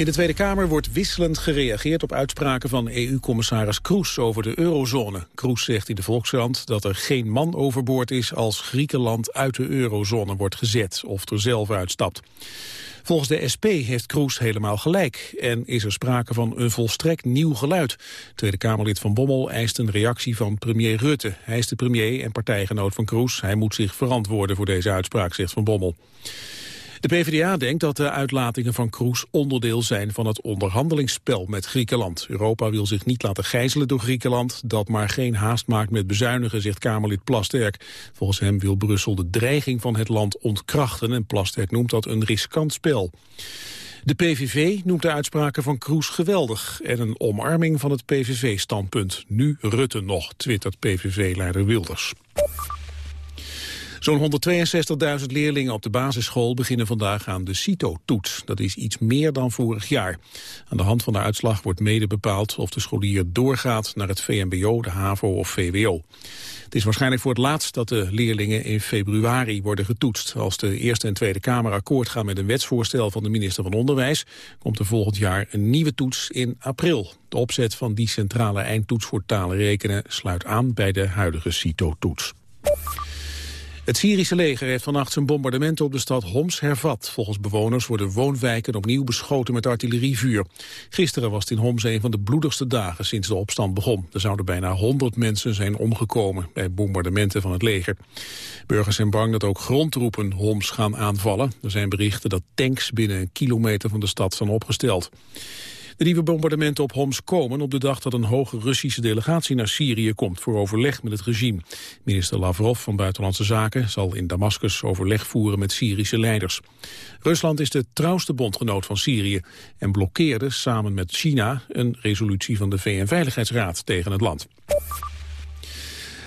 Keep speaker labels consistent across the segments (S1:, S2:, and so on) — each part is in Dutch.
S1: In de Tweede Kamer wordt wisselend gereageerd op uitspraken van EU-commissaris Kroes over de eurozone. Kroes zegt in de Volkskrant dat er geen man overboord is als Griekenland uit de eurozone wordt gezet of er zelf uitstapt. Volgens de SP heeft Kroes helemaal gelijk en is er sprake van een volstrekt nieuw geluid. Tweede Kamerlid Van Bommel eist een reactie van premier Rutte. Hij is de premier en partijgenoot van Kroes. Hij moet zich verantwoorden voor deze uitspraak, zegt Van Bommel. De PvdA denkt dat de uitlatingen van Kroes onderdeel zijn van het onderhandelingsspel met Griekenland. Europa wil zich niet laten gijzelen door Griekenland, dat maar geen haast maakt met bezuinigen, zegt Kamerlid Plasterk. Volgens hem wil Brussel de dreiging van het land ontkrachten en Plasterk noemt dat een riskant spel. De PVV noemt de uitspraken van Kroes geweldig en een omarming van het PVV-standpunt. Nu Rutte nog, twittert PVV-leider Wilders. Zo'n 162.000 leerlingen op de basisschool beginnen vandaag aan de CITO-toets. Dat is iets meer dan vorig jaar. Aan de hand van de uitslag wordt mede bepaald of de scholier doorgaat naar het VMBO, de HAVO of VWO. Het is waarschijnlijk voor het laatst dat de leerlingen in februari worden getoetst. Als de Eerste en Tweede Kamer akkoord gaan met een wetsvoorstel van de minister van Onderwijs, komt er volgend jaar een nieuwe toets in april. De opzet van die centrale eindtoets voor talen rekenen sluit aan bij de huidige CITO-toets. Het Syrische leger heeft vannacht zijn bombardementen op de stad Homs hervat. Volgens bewoners worden woonwijken opnieuw beschoten met artillerievuur. Gisteren was het in Homs een van de bloedigste dagen sinds de opstand begon. Er zouden bijna 100 mensen zijn omgekomen bij bombardementen van het leger. Burgers zijn bang dat ook grondtroepen Homs gaan aanvallen. Er zijn berichten dat tanks binnen een kilometer van de stad zijn opgesteld. De nieuwe bombardementen op Homs komen op de dag dat een hoge Russische delegatie naar Syrië komt voor overleg met het regime. Minister Lavrov van Buitenlandse Zaken zal in Damascus overleg voeren met Syrische leiders. Rusland is de trouwste bondgenoot van Syrië en blokkeerde samen met China een resolutie van de VN-veiligheidsraad tegen het land.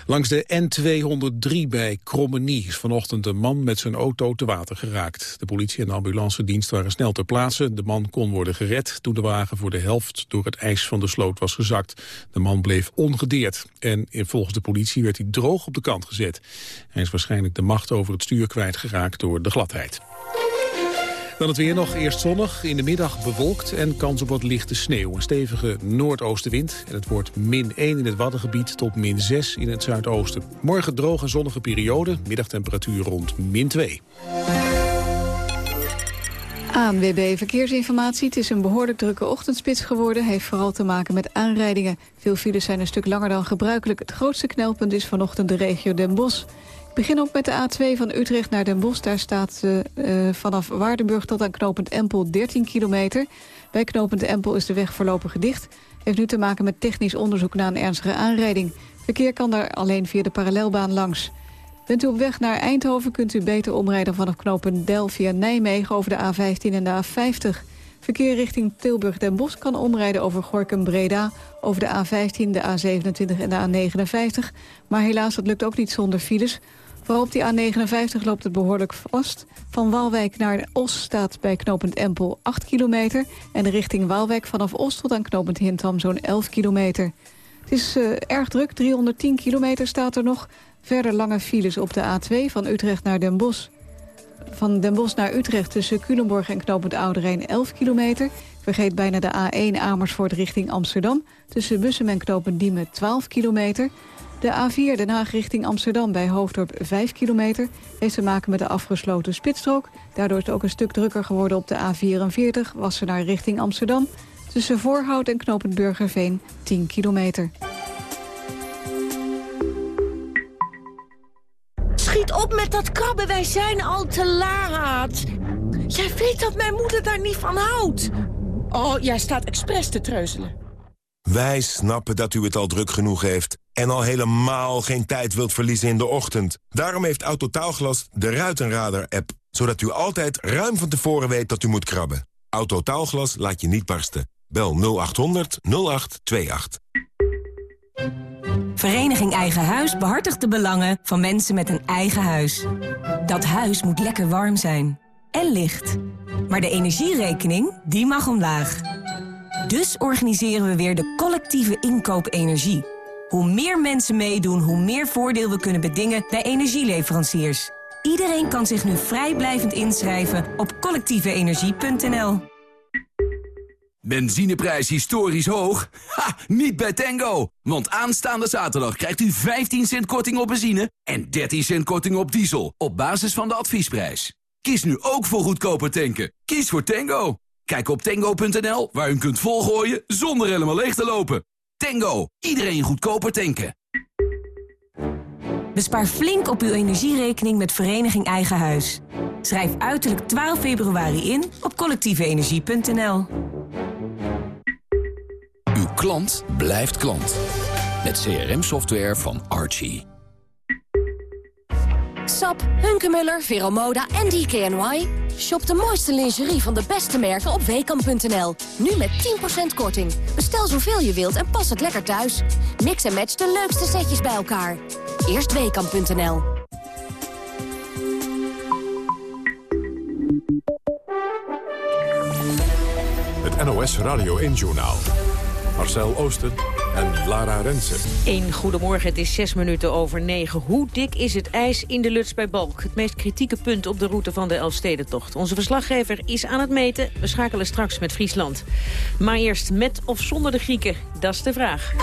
S1: Langs de N203 bij Krommenie is vanochtend een man met zijn auto te water geraakt. De politie en de ambulance dienst waren snel ter plaatse. De man kon worden gered toen de wagen voor de helft door het ijs van de sloot was gezakt. De man bleef ongedeerd en volgens de politie werd hij droog op de kant gezet. Hij is waarschijnlijk de macht over het stuur kwijtgeraakt door de gladheid. Dan het weer nog eerst zonnig, in de middag bewolkt en kans op wat lichte sneeuw. Een stevige noordoostenwind en het wordt min 1 in het Waddengebied tot min 6 in het zuidoosten. Morgen droog en zonnige periode, middagtemperatuur rond min 2.
S2: ANWB Verkeersinformatie. Het is een behoorlijk drukke ochtendspits geworden. Heeft vooral te maken met aanrijdingen. Veel files zijn een stuk langer dan gebruikelijk. Het grootste knelpunt is vanochtend de regio Den Bosch. Begin ook met de A2 van Utrecht naar Den Bosch. Daar staat uh, vanaf Waardenburg tot aan knooppunt Empel 13 kilometer. Bij knooppunt Empel is de weg voorlopig gedicht. Heeft nu te maken met technisch onderzoek na een ernstige aanrijding. Verkeer kan daar alleen via de parallelbaan langs. Bent u op weg naar Eindhoven kunt u beter omrijden vanaf knooppunt Del via Nijmegen over de A15 en de A50. Verkeer richting Tilburg-Den Bosch kan omrijden over Gorkum-Breda... over de A15, de A27 en de A59. Maar helaas, dat lukt ook niet zonder files. Vooral op die A59 loopt het behoorlijk vast. Van Waalwijk naar Os staat bij knooppunt Empel 8 kilometer... en richting Waalwijk vanaf Os tot aan knooppunt Hintham zo'n 11 kilometer. Het is uh, erg druk, 310 kilometer staat er nog. Verder lange files op de A2 van Utrecht naar Den Bosch. Van Den Bosch naar Utrecht tussen Culemborg en knooppunt Ouderijn 11 kilometer. Vergeet bijna de A1 Amersfoort richting Amsterdam. Tussen Bussum en knooppunt Diemen 12 kilometer. De A4 Den Haag richting Amsterdam bij Hoofddorp 5 kilometer... heeft te maken met de afgesloten spitsstrook. Daardoor is het ook een stuk drukker geworden op de A44... Wassenaar richting Amsterdam. Tussen Voorhout en knooppunt Burgerveen 10 kilometer.
S3: Schiet op met dat krabben, wij zijn al te laat. Jij weet dat mijn moeder daar niet van houdt. Oh, jij staat expres te treuzelen.
S4: Wij snappen dat u het al druk genoeg heeft... en al helemaal geen tijd wilt verliezen in de ochtend. Daarom heeft Autotaalglas de Ruitenradar-app... zodat u altijd ruim van tevoren weet dat u moet krabben. Autotaalglas laat je niet barsten. Bel 0800 0828.
S5: Vereniging Eigen Huis behartigt de belangen van mensen met een eigen huis. Dat huis moet lekker warm zijn. En licht. Maar de energierekening, die mag omlaag. Dus organiseren we weer de collectieve inkoop energie... Hoe meer mensen meedoen, hoe meer voordeel we kunnen bedingen bij energieleveranciers. Iedereen kan zich nu vrijblijvend inschrijven op collectieveenergie.nl.
S6: Benzineprijs historisch hoog? Ha, niet bij Tango! Want aanstaande zaterdag krijgt u 15 cent korting op benzine... en 13 cent korting op diesel, op basis van de adviesprijs. Kies nu ook voor goedkoper tanken. Kies voor Tango. Kijk op tango.nl, waar u kunt volgooien zonder helemaal leeg te lopen. Tango, iedereen goedkoper tanken.
S5: Bespaar flink op uw energierekening met Vereniging Eigen Huis. Schrijf uiterlijk 12 februari in op collectieveenergie.nl.
S6: Uw klant blijft klant. Met CRM-software van Archie.
S7: Sap, Hunkemuller, Veromoda en DKNY. Shop de mooiste lingerie van de beste merken op weekamp.nl. Nu met 10% korting. Bestel zoveel je wilt en pas het lekker thuis. Mix en match de leukste setjes bij elkaar. Eerst weekamp.nl.
S8: Het NOS Radio 1-journaal. Marcel Oosten en Lara Rensen.
S9: Een goedemorgen, het is zes minuten over negen. Hoe dik is het ijs in de Luts bij Balk? Het meest kritieke punt op de route van de Elfstedentocht. Onze verslaggever is aan het meten. We schakelen straks met Friesland. Maar eerst met of zonder de Grieken, dat is de vraag.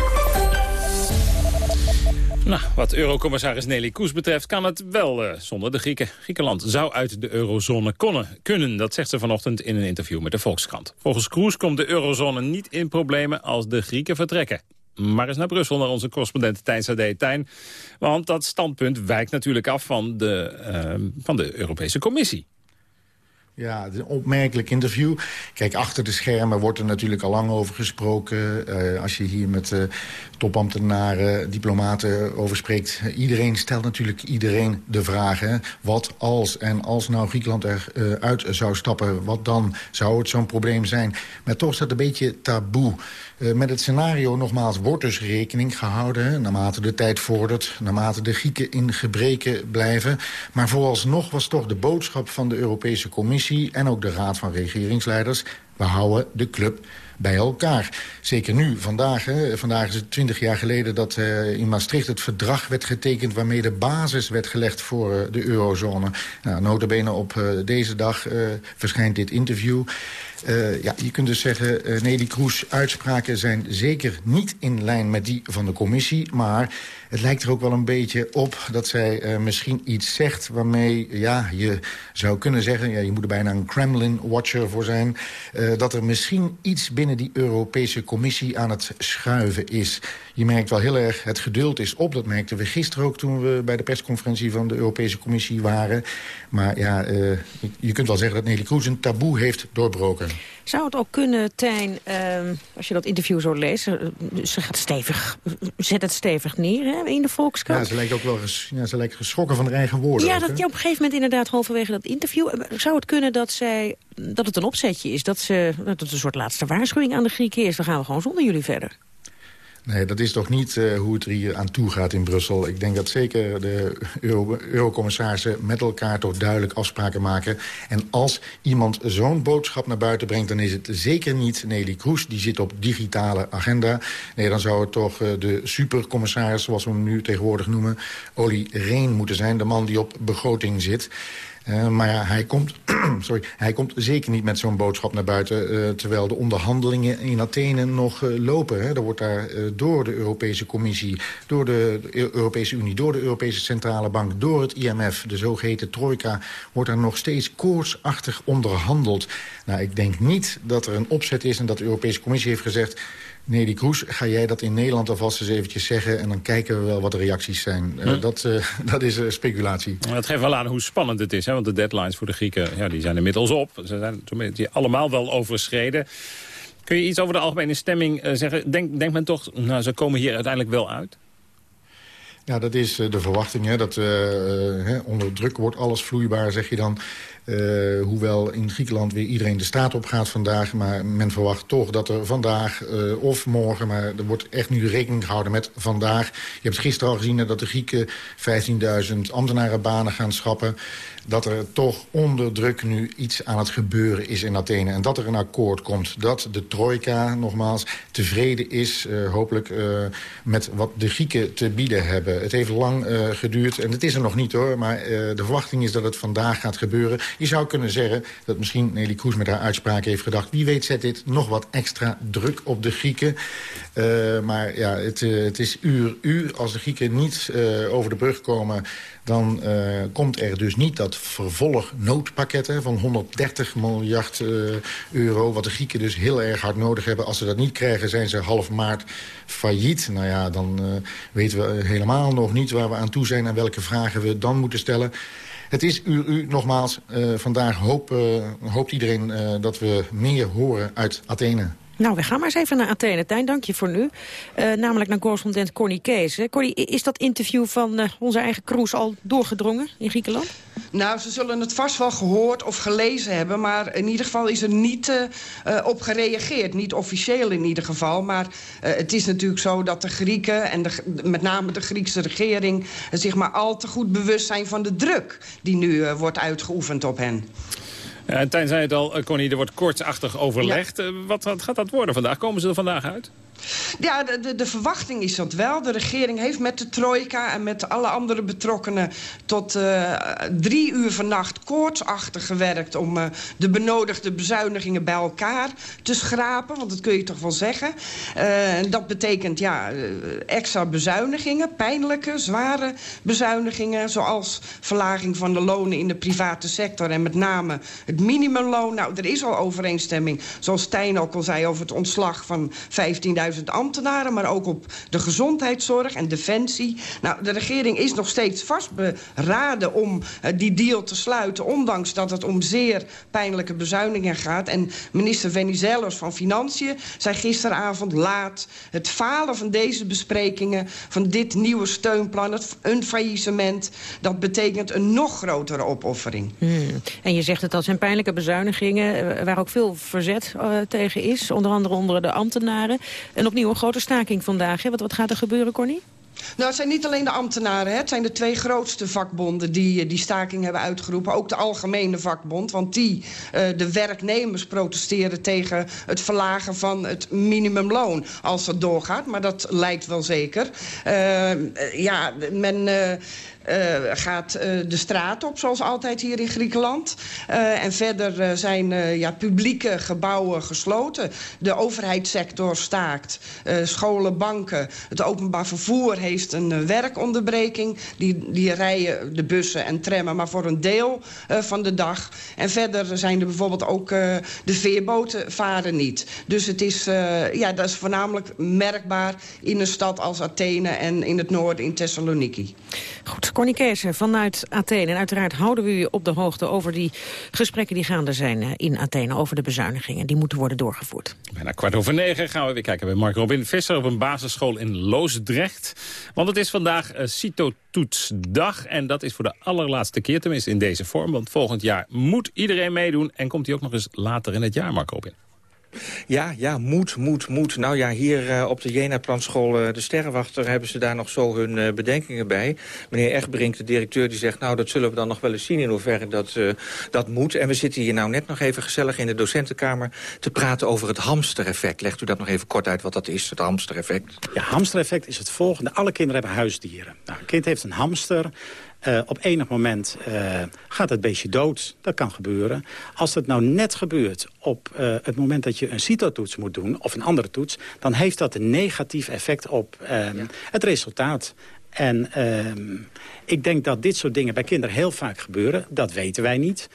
S10: Nou, wat eurocommissaris Nelly Koes betreft kan het wel uh, zonder de Grieken. Griekenland zou uit de eurozone konnen, kunnen, dat zegt ze vanochtend in een interview met de Volkskrant. Volgens Koes komt de eurozone niet in problemen als de Grieken vertrekken. Maar eens naar Brussel, naar onze correspondent Tijn Sade. Tijn, want dat standpunt wijkt natuurlijk af van de, uh, van de Europese Commissie.
S11: Ja, het is een opmerkelijk interview. Kijk, achter de schermen wordt er natuurlijk al lang over gesproken. Uh, als je hier met uh, topambtenaren, diplomaten over spreekt... iedereen stelt natuurlijk iedereen de vraag... Wat als en als nou Griekenland eruit uh, zou stappen... wat dan zou het zo'n probleem zijn? Maar toch is dat een beetje taboe. Uh, met het scenario nogmaals wordt dus rekening gehouden... Naarmate de tijd vordert, naarmate de Grieken in gebreken blijven. Maar vooralsnog was toch de boodschap van de Europese Commissie... en ook de Raad van Regeringsleiders... we houden de club bij elkaar. Zeker nu, vandaag. Hè. Vandaag is het twintig jaar geleden dat uh, in Maastricht het verdrag werd getekend... waarmee de basis werd gelegd voor uh, de eurozone. Nou, notabene op deze dag verschijnt dit interview. Uh, ja, je kunt dus zeggen, uh, Nelly Kroes uitspraken zijn zeker niet in lijn met die van de commissie. Maar het lijkt er ook wel een beetje op dat zij uh, misschien iets zegt... waarmee ja, je zou kunnen zeggen, ja, je moet er bijna een Kremlin-watcher voor zijn... dat er misschien iets binnen die Europese commissie aan het schuiven is. Je merkt wel heel erg, het geduld is op. Dat merkten we gisteren ook toen we bij de persconferentie van de Europese Commissie waren. Maar ja, je kunt wel zeggen dat Nelly Kroes een taboe heeft doorbroken.
S9: Zou het ook kunnen, Tijn, uh, als je dat interview zo leest... ze gaat stevig, zet het stevig neer hè, in de Volkskrant.
S11: Ja, ze lijkt ook wel ges, ja, ze lijkt geschrokken van haar eigen woorden.
S9: Ja,
S11: ook,
S9: dat je op een gegeven moment inderdaad halverwege dat interview... zou het kunnen dat, zij, dat het een opzetje is, dat, ze, dat het een soort laatste waarschuwing aan de Grieken is... dan gaan we gewoon zonder jullie verder.
S11: Nee, dat is toch niet uh, hoe het er hier aan toe gaat in Brussel. Ik denk dat zeker de Euro eurocommissarissen met elkaar toch duidelijk afspraken maken. En als iemand zo'n boodschap naar buiten brengt... dan is het zeker niet Nelly Kroes, die zit op digitale agenda. Nee, dan zou het toch uh, de supercommissaris, zoals we hem nu tegenwoordig noemen... Olly Reen moeten zijn, de man die op begroting zit... Uh, maar ja, hij komt, sorry, hij komt zeker niet met zo'n boodschap naar buiten... Uh, terwijl de onderhandelingen in Athene nog uh, lopen. Hè. Er wordt daar door de Europese Commissie, door de Europese Unie... door de Europese Centrale Bank, door het IMF, de zogeheten trojka... wordt er nog steeds koortsachtig onderhandeld. Nou, ik denk niet dat er een opzet is en dat de Europese Commissie heeft gezegd... Nelly Kroes, ga jij dat in Nederland alvast eens eventjes zeggen... en dan kijken we wel wat de reacties zijn. Hm. Uh, dat, uh, dat is uh, speculatie.
S10: Dat geeft wel aan hoe spannend het is. Hè? Want de deadlines voor de Grieken ja, die zijn inmiddels op. Ze zijn beetje allemaal wel overschreden. Kun je iets over de algemene stemming zeggen? Denk, denkt men toch, nou, ze komen hier uiteindelijk wel uit?
S11: Ja, dat is de verwachting. Hè, dat uh, onder druk wordt alles vloeibaar, zeg je dan. Hoewel in Griekenland weer iedereen de straat op gaat vandaag. Maar men verwacht toch dat er vandaag of morgen... maar er wordt echt nu rekening gehouden met vandaag. Je hebt gisteren al gezien dat de Grieken 15.000 ambtenarenbanen gaan schrappen dat er toch onder druk nu iets aan het gebeuren is in Athene. En dat er een akkoord komt. Dat de trojka, nogmaals, tevreden is, uh, hopelijk, uh, met wat de Grieken te bieden hebben. Het heeft lang uh, geduurd, en het is er nog niet hoor... maar de verwachting is dat het vandaag gaat gebeuren. Je zou kunnen zeggen dat misschien Nelly Kroes met haar uitspraak heeft gedacht... wie weet zet dit nog wat extra druk op de Grieken. maar ja, het, het is uur, uur. Als de Grieken niet over de brug komen dan uh, komt er dus niet dat vervolg noodpakketten van 130 miljard uh, euro... wat de Grieken dus heel erg hard nodig hebben. Als ze dat niet krijgen, zijn ze half maart failliet. Nou ja, dan uh, weten we helemaal nog niet waar we aan toe zijn... en welke vragen we dan moeten stellen. Het is u, u nogmaals, vandaag hoop, hoopt iedereen dat we meer horen uit Athene.
S9: Nou, we gaan maar eens even naar Athene. Tijn, dank je voor nu. Uh, namelijk naar correspondent Corny Kees. Corny, is dat interview van uh, onze eigen Kroes al doorgedrongen in Griekenland?
S12: Nou, ze zullen het vast wel gehoord of gelezen hebben... maar in ieder geval is er niet uh, op gereageerd. Niet officieel in ieder geval. Maar het is natuurlijk zo dat de Grieken... en de, met name de Griekse regering... zich maar al te goed bewust zijn van de druk... die nu wordt uitgeoefend op hen.
S10: Ja, Tijn zei het al, Connie, er wordt kortsachtig overlegd. Ja. Wat, wat gaat dat worden vandaag? Komen ze er vandaag uit?
S12: Ja, de, de, verwachting is dat wel. De regering heeft met de trojka en met alle andere betrokkenen... tot uh, drie uur vannacht koortsachtig gewerkt... om uh, de benodigde bezuinigingen bij elkaar te schrapen. Want dat kun je toch wel zeggen. En dat betekent ja, extra bezuinigingen, pijnlijke, zware bezuinigingen... zoals verlaging van de lonen in de private sector... en met name het minimumloon. Nou, er is al overeenstemming, zoals Stijn ook al zei... over het ontslag van 15.000 ambtenaren... maar ook op de gezondheidszorg en defensie. Nou, de regering is nog steeds vastberaden om uh, die deal te sluiten... ondanks dat het om zeer pijnlijke bezuinigingen gaat. En minister Venizelos van Financiën zei gisteravond laat... het falen van deze besprekingen, van dit nieuwe steunplan... Het, een faillissement, dat betekent een nog grotere opoffering.
S9: Hmm. En je zegt het, dat zijn pijnlijke bezuinigingen... Eh, waar ook veel verzet uh, tegen is, onder andere onder de ambtenaren. En opnieuw een grote staking vandaag. Hè? Wat, wat gaat er gebeuren, Connie?
S12: Nou, het zijn niet alleen de ambtenaren. Hè. Het zijn de twee grootste vakbonden die die staking hebben uitgeroepen. Ook de algemene vakbond. Want die, uh, de werknemers, protesteren tegen het verlagen van het minimumloon. Als dat doorgaat, maar dat lijkt wel zeker. Uh, ja, men... gaat uh, de straat op, zoals altijd hier in Griekenland. Uh, en verder zijn ja, publieke gebouwen gesloten. De overheidssector staakt. scholen, banken, het openbaar vervoer heeft een werkonderbreking. Die, die rijden de bussen en trammen maar voor een deel van de dag. En verder zijn er bijvoorbeeld ook de veerboten varen niet. Dus het is, ja, dat is voornamelijk merkbaar in een stad als Athene en in het noorden in Thessaloniki.
S9: Goed, Connie Kees vanuit Athene. En uiteraard houden we u op de hoogte over die gesprekken die gaande zijn eh, in Athene. Over de bezuinigingen. Die moeten worden doorgevoerd.
S10: Bijna kwart over negen gaan we weer kijken bij Mark Robin Visser op een basisschool in Loosdrecht. Want het is vandaag uh, CITO-toetsdag. En dat is voor de allerlaatste keer, tenminste in deze vorm. Want volgend jaar moet iedereen meedoen. En komt hij ook nog eens later in het jaar, Mark Robin.
S13: Ja, ja, moet, moet, moet. Nou ja, hier uh, op de Jena-planschool uh, De Sterrenwachter... hebben ze daar nog zo hun uh, bedenkingen bij. Meneer Egbrink, de directeur, die zegt... nou, dat zullen we dan nog wel eens zien in hoeverre dat, dat moet. En we zitten hier nou net nog even gezellig in de docentenkamer... te praten over het hamstereffect. Legt u dat nog even kort uit wat dat is, het hamstereffect?
S14: Ja, hamstereffect is het volgende. Alle kinderen hebben huisdieren. Nou, een kind heeft een hamster... Uh, op enig moment uh, gaat het beestje dood. Dat kan gebeuren. Als het nou net gebeurt op uh, het moment dat je een CITO-toets moet doen... of een andere toets, dan heeft dat een negatief effect op ja. het resultaat. En ehm, ik denk dat dit soort dingen bij kinderen heel vaak gebeuren. Dat weten wij niet.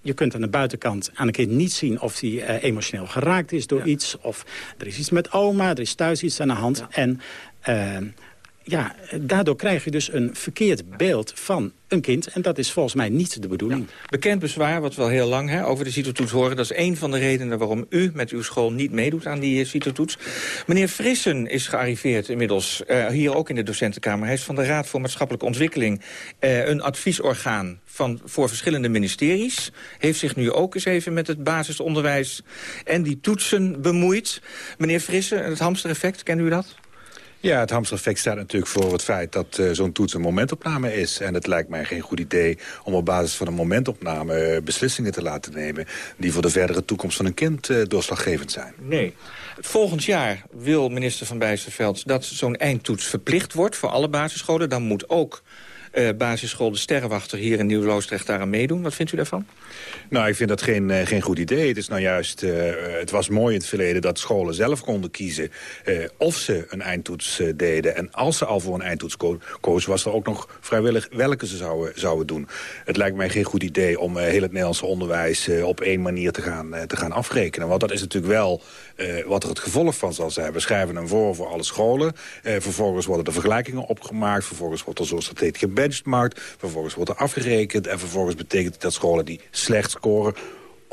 S14: je kunt aan de buitenkant aan een kind niet zien of hij emotioneel geraakt is door ja. iets. Of er is iets met oma, er is thuis iets aan de hand. Ja. En ehm, ja, daardoor krijg je dus een verkeerd beeld van een kind. En dat is volgens mij niet de bedoeling.
S13: Bekend bezwaar, wat we al heel lang hè, over de CITO-toets horen. Dat is een van de redenen waarom u met uw school niet meedoet aan die CITO-toets. Meneer Frissen is gearriveerd inmiddels, uh, hier ook in de docentenkamer. Hij is van de Raad voor Maatschappelijke Ontwikkeling. Uh, een adviesorgaan van, voor verschillende ministeries. Heeft zich nu ook eens even met het basisonderwijs en die toetsen bemoeid. Meneer Frissen, het hamstereffect, kennen u dat?
S15: Ja, het hamstereffect staat natuurlijk voor het feit dat uh, zo'n toets een momentopname is. En het lijkt mij geen goed idee om op basis van een momentopname uh, beslissingen te laten nemen... die voor de verdere toekomst van een kind uh, doorslaggevend zijn.
S13: Nee. Volgend jaar wil minister Van Bijsterveld dat zo'n eindtoets verplicht wordt voor alle basisscholen. Dan moet ook uh, basisschool De Sterrenwachter hier in Nieuw-Loosdrecht daaraan meedoen. Wat vindt u daarvan?
S15: Nou, ik vind dat geen, uh, geen goed idee. Het is nou juist, uh, het was mooi in het verleden dat scholen zelf konden kiezen of ze een eindtoets deden. En als ze al voor een eindtoets ko kozen, was er ook nog vrijwillig welke ze zouden, zouden doen. Het lijkt mij geen goed idee om heel het Nederlandse onderwijs op één manier te gaan, te gaan afrekenen. Want dat is natuurlijk wel wat er het gevolg van zal zijn. We schrijven hem voor voor alle scholen. vervolgens worden er vergelijkingen opgemaakt. Vervolgens wordt er zo'n strategie Vervolgens wordt er afgerekend. En vervolgens betekent dat scholen die slecht scoren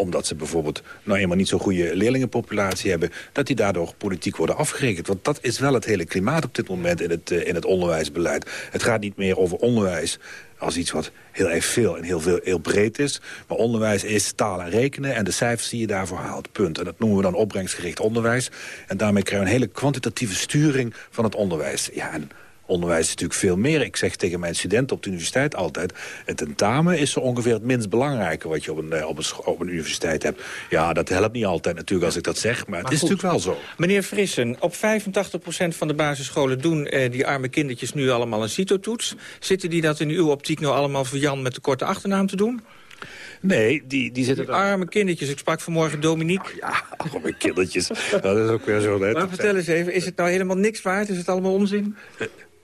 S15: omdat ze bijvoorbeeld nou eenmaal niet zo'n goede leerlingenpopulatie hebben... dat die daardoor politiek worden afgerekend. Want dat is wel het hele klimaat op dit moment in het, uh, in het onderwijsbeleid. Het gaat niet meer over onderwijs als iets wat heel erg veel en heel, veel, heel breed is. Maar onderwijs is taal en rekenen en de cijfers die je daarvoor haalt. Punt. En dat noemen we dan opbrengstgericht onderwijs. En daarmee krijgen we een hele kwantitatieve sturing van het onderwijs. Ja, en onderwijs is natuurlijk veel meer. Ik zeg tegen mijn studenten op de universiteit altijd... het tentamen is zo ongeveer het minst belangrijke... wat je op een, op een, op een universiteit hebt. Ja, dat helpt niet altijd natuurlijk als ik dat zeg, maar, maar het is goed. natuurlijk wel zo.
S13: Meneer Frissen, op 85% van de basisscholen doen eh, die arme kindertjes nu allemaal een CITO-toets. Zitten die dat in uw optiek nou allemaal voor Jan met de korte achternaam te doen?
S15: Nee, die, die zitten...
S13: Die arme kindertjes. Ik sprak vanmorgen Dominique.
S15: Ja, arme kindertjes. dat is ook weer zo net.
S13: Maar vertel eens even, is het nou helemaal niks waard? Is het allemaal onzin?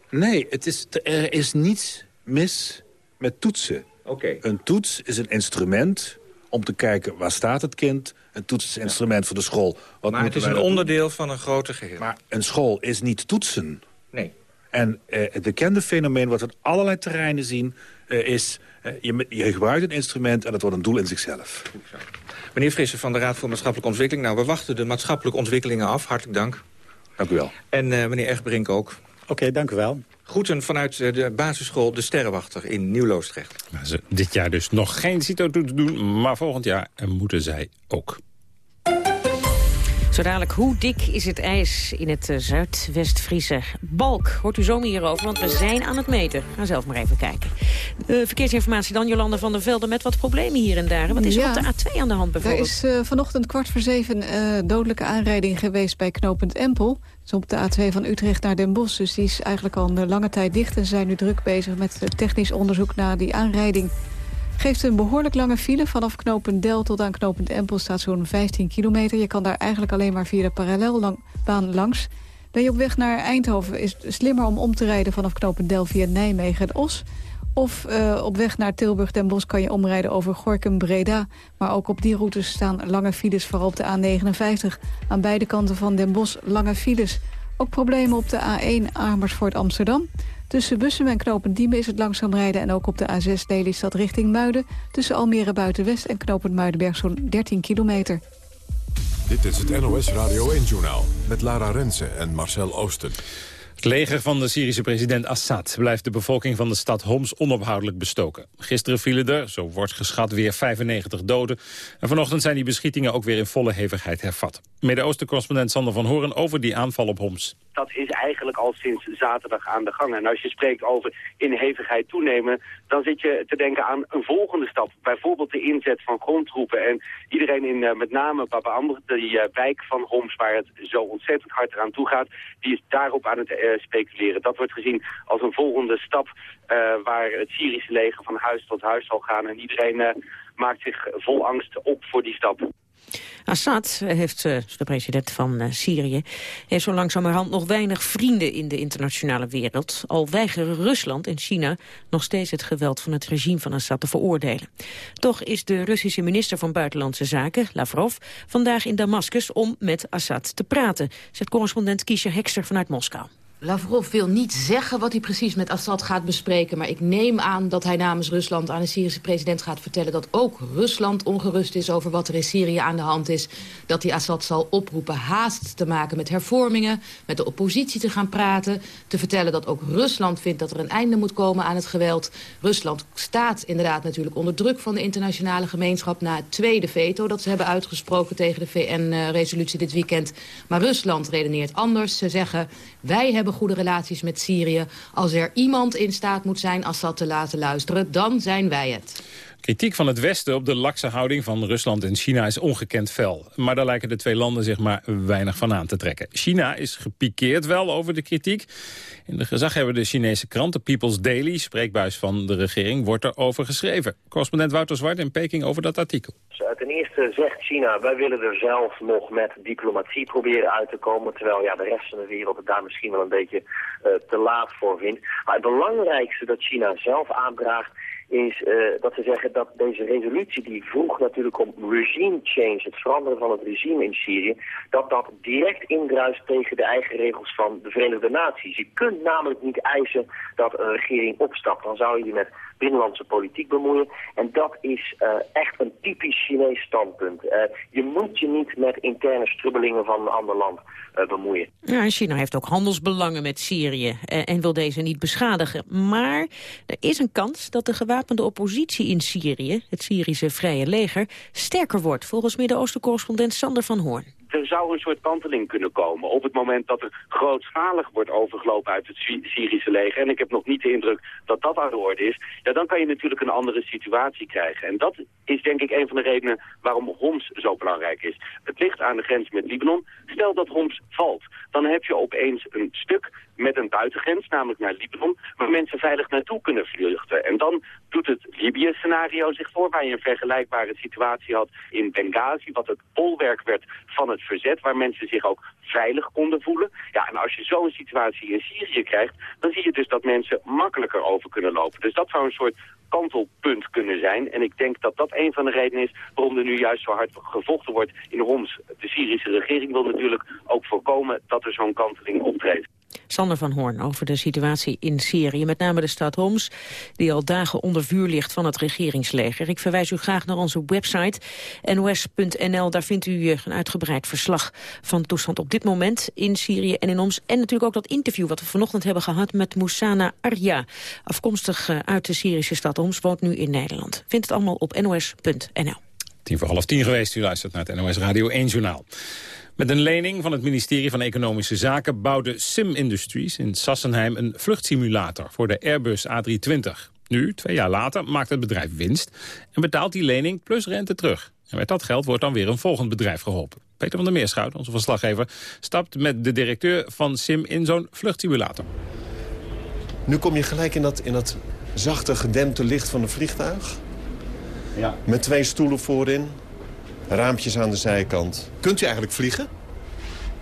S15: Nee, het is, er is niets mis met toetsen.
S13: Okay.
S15: Een toets is een instrument om te kijken waar staat het kind. Een toets is een instrument voor de school.
S13: Wat maar het is een onderdeel doen? van een groter geheel.
S15: Maar een school is niet toetsen.
S13: Nee.
S15: En uh, het bekende fenomeen wat we op allerlei terreinen zien... Uh, is, uh, je, je gebruikt een instrument en het wordt een doel in zichzelf.
S13: Meneer Frissen van de Raad voor Maatschappelijke Ontwikkeling. Nou, we wachten de maatschappelijke ontwikkelingen af. Hartelijk dank.
S15: Dank u wel.
S13: En meneer Egbrink ook.
S14: Oké, okay, dank u wel.
S13: Groeten vanuit de basisschool De Sterrenwachter in Nieuw-Loosdrecht.
S10: Ze dit jaar dus nog geen CITO-toets doen, maar volgend jaar moeten zij ook.
S9: Zo dadelijk, hoe dik is het ijs in het uh, Zuidwest-Friese Balk? Hoort u zo meer hierover, want we zijn aan het meten. Ga zelf maar even kijken. Uh, verkeersinformatie dan, Jolanda van der Velde, met wat problemen hier en daar. Wat is er ja, op de A2 aan de hand bijvoorbeeld?
S2: Er is uh, vanochtend kwart voor zeven dodelijke aanrijding geweest bij knooppunt Empel. Dus op de A2 van Utrecht naar Den Bosch. Dus die is eigenlijk al een lange tijd dicht. En ze zijn nu druk bezig met technisch onderzoek naar die aanrijding. Geeft een behoorlijk lange file. Vanaf knooppunt Del tot aan knooppunt Empel staat zo'n 15 kilometer. Je kan daar eigenlijk alleen maar via de parallelbaan langs. Ben je op weg naar Eindhoven is het slimmer om om te rijden... vanaf knooppunt Del via Nijmegen en Os. Of uh, op weg naar Tilburg Den Bosch kan je omrijden over Gorkum-Breda. Maar ook op die routes staan lange files, vooral op de A59. Aan beide kanten van Den Bosch lange files. Ook problemen op de A1 Amersfoort-Amsterdam. Tussen Bussum en Knopend Diemen is het langzaam rijden... en ook op de A6 Lelystad richting Muiden. Tussen Almere Buitenwest en Knopend Muidenberg zo'n 13 kilometer.
S8: Dit is het NOS Radio 1-journaal met Lara Rensen en Marcel Oosten.
S10: Het leger van de Syrische president Assad blijft de bevolking van de stad Homs onophoudelijk bestoken. Gisteren vielen er, zo wordt geschat, weer 95 doden. En vanochtend zijn die beschietingen ook weer in volle hevigheid hervat. Midden-Oosten-correspondent Sander van Horen over die aanval op Homs.
S16: Dat is eigenlijk al sinds zaterdag aan de gang. En als je spreekt over in hevigheid toenemen, dan zit je te denken aan een volgende stap. Bijvoorbeeld de inzet van grondtroepen. En iedereen in uh, met name Baba Amr, die uh, wijk van Homs, waar het zo ontzettend hard eraan toe gaat, die is daarop aan het uh, speculeren. Dat wordt gezien als een volgende stap waar het Syrische leger van huis tot huis zal gaan. En iedereen maakt zich vol angst op voor die stap.
S9: Assad heeft, de president van Syrië, heeft zo langzamerhand nog weinig vrienden in de internationale wereld. Al weigeren Rusland en China nog steeds het geweld van het regime van Assad te veroordelen. Toch is de Russische minister van Buitenlandse Zaken, Lavrov, vandaag in Damascus om met Assad te praten, zegt correspondent Kiesja Hekster vanuit Moskou.
S17: Lavrov wil niet zeggen wat hij precies met Assad gaat bespreken... maar ik neem aan dat hij namens Rusland aan de Syrische president gaat vertellen... dat ook Rusland ongerust is over wat er in Syrië aan de hand is. Dat hij Assad zal oproepen haast te maken met hervormingen... met de oppositie te gaan praten. Te vertellen dat ook Rusland vindt dat er een einde moet komen aan het geweld. Rusland staat inderdaad natuurlijk onder druk van de internationale gemeenschap... na het tweede veto dat ze hebben uitgesproken tegen de VN-resolutie dit weekend. Maar Rusland redeneert anders. Ze zeggen, wij hebben goede relaties met Syrië. Als er iemand in staat moet zijn Assad te laten luisteren, dan zijn wij het.
S10: Kritiek van het Westen op de lakse houding van Rusland en China is ongekend fel. Maar daar lijken de twee landen zich maar weinig van aan te trekken. China is gepikeerd wel over de kritiek. In de gezaghebbende Chinese krant, de People's Daily, spreekbuis van de regering, wordt er over geschreven. Correspondent Wouter Zwart in Peking over dat artikel.
S18: Ten eerste zegt China, wij willen er zelf nog met diplomatie proberen uit te komen. Terwijl ja, de rest van de wereld het daar misschien wel een beetje uh, te laat voor vindt. Maar het belangrijkste dat China zelf aandraagt is uh, dat ze zeggen dat deze resolutie die vroeg natuurlijk om regime change, het veranderen van het regime in Syrië, dat dat direct indruist tegen de eigen regels van de Verenigde Naties. Je kunt namelijk niet eisen dat een regering opstapt. Dan zou je je met binnenlandse politiek bemoeien. En dat is uh, echt een typisch Chinees standpunt. Uh, je moet je niet met interne strubbelingen van een ander land uh, bemoeien.
S9: Ja, China heeft ook handelsbelangen met Syrië en wil deze niet beschadigen. Maar er is een kans dat de gewapende oppositie in Syrië, het Syrische Vrije Leger, sterker wordt, volgens Midden-Oosten-correspondent Sander van Hoorn
S16: er zou een soort kanteling kunnen komen. Op het moment dat er grootschalig wordt overgelopen uit het Syrische leger... en ik heb nog niet de indruk dat dat aan de orde is... Ja, dan kan je natuurlijk een andere situatie krijgen. En dat is denk ik een van de redenen waarom Homs zo belangrijk is. Het ligt aan de grens met Libanon. Stel dat Homs valt, dan heb je opeens een stuk met een buitengrens, namelijk naar Libanon, waar mensen veilig naartoe kunnen vluchten. En dan doet het Libië-scenario zich voor, waar je een vergelijkbare situatie had in Benghazi, wat het bolwerk werd van het verzet, waar mensen zich ook veilig konden voelen. Ja, en als je zo'n situatie in Syrië krijgt, dan zie je dus dat mensen makkelijker over kunnen lopen. Dus dat zou een soort kantelpunt kunnen zijn. En ik denk dat dat een van de redenen is waarom er nu juist zo hard gevochten wordt in Homs. De Syrische regering wil natuurlijk ook voorkomen dat er zo'n kanteling optreedt.
S9: Sander van Hoorn over de situatie in Syrië. Met name de stad Homs, die al dagen onder vuur ligt van het regeringsleger. Ik verwijs u graag naar onze website nos.nl. Daar vindt u eh, een uitgebreid verslag van de toestand op dit moment in Syrië en in Homs. En natuurlijk ook dat interview wat we vanochtend hebben gehad met Moussana Arya. Afkomstig eh, uit de Syrische stad Homs, woont nu in Nederland. Vindt het allemaal op nos.nl.
S10: Tien voor half tien geweest, u luistert naar het NOS Radio 1 Journaal. Met een lening van het ministerie van Economische Zaken bouwde Sim Industries in Sassenheim een vluchtsimulator voor de Airbus A320. Nu, twee jaar later, maakt het bedrijf winst en betaalt die lening plus rente terug. En met dat geld wordt dan weer een volgend bedrijf geholpen. Peter van der Meerschout, onze verslaggever, stapt met de directeur van Sim in zo'n vluchtsimulator.
S19: Nu kom je gelijk in dat, in dat zachte, gedempte licht van een vliegtuig. Ja. Met twee stoelen voorin, Raampjes aan de zijkant. Kunt u eigenlijk vliegen?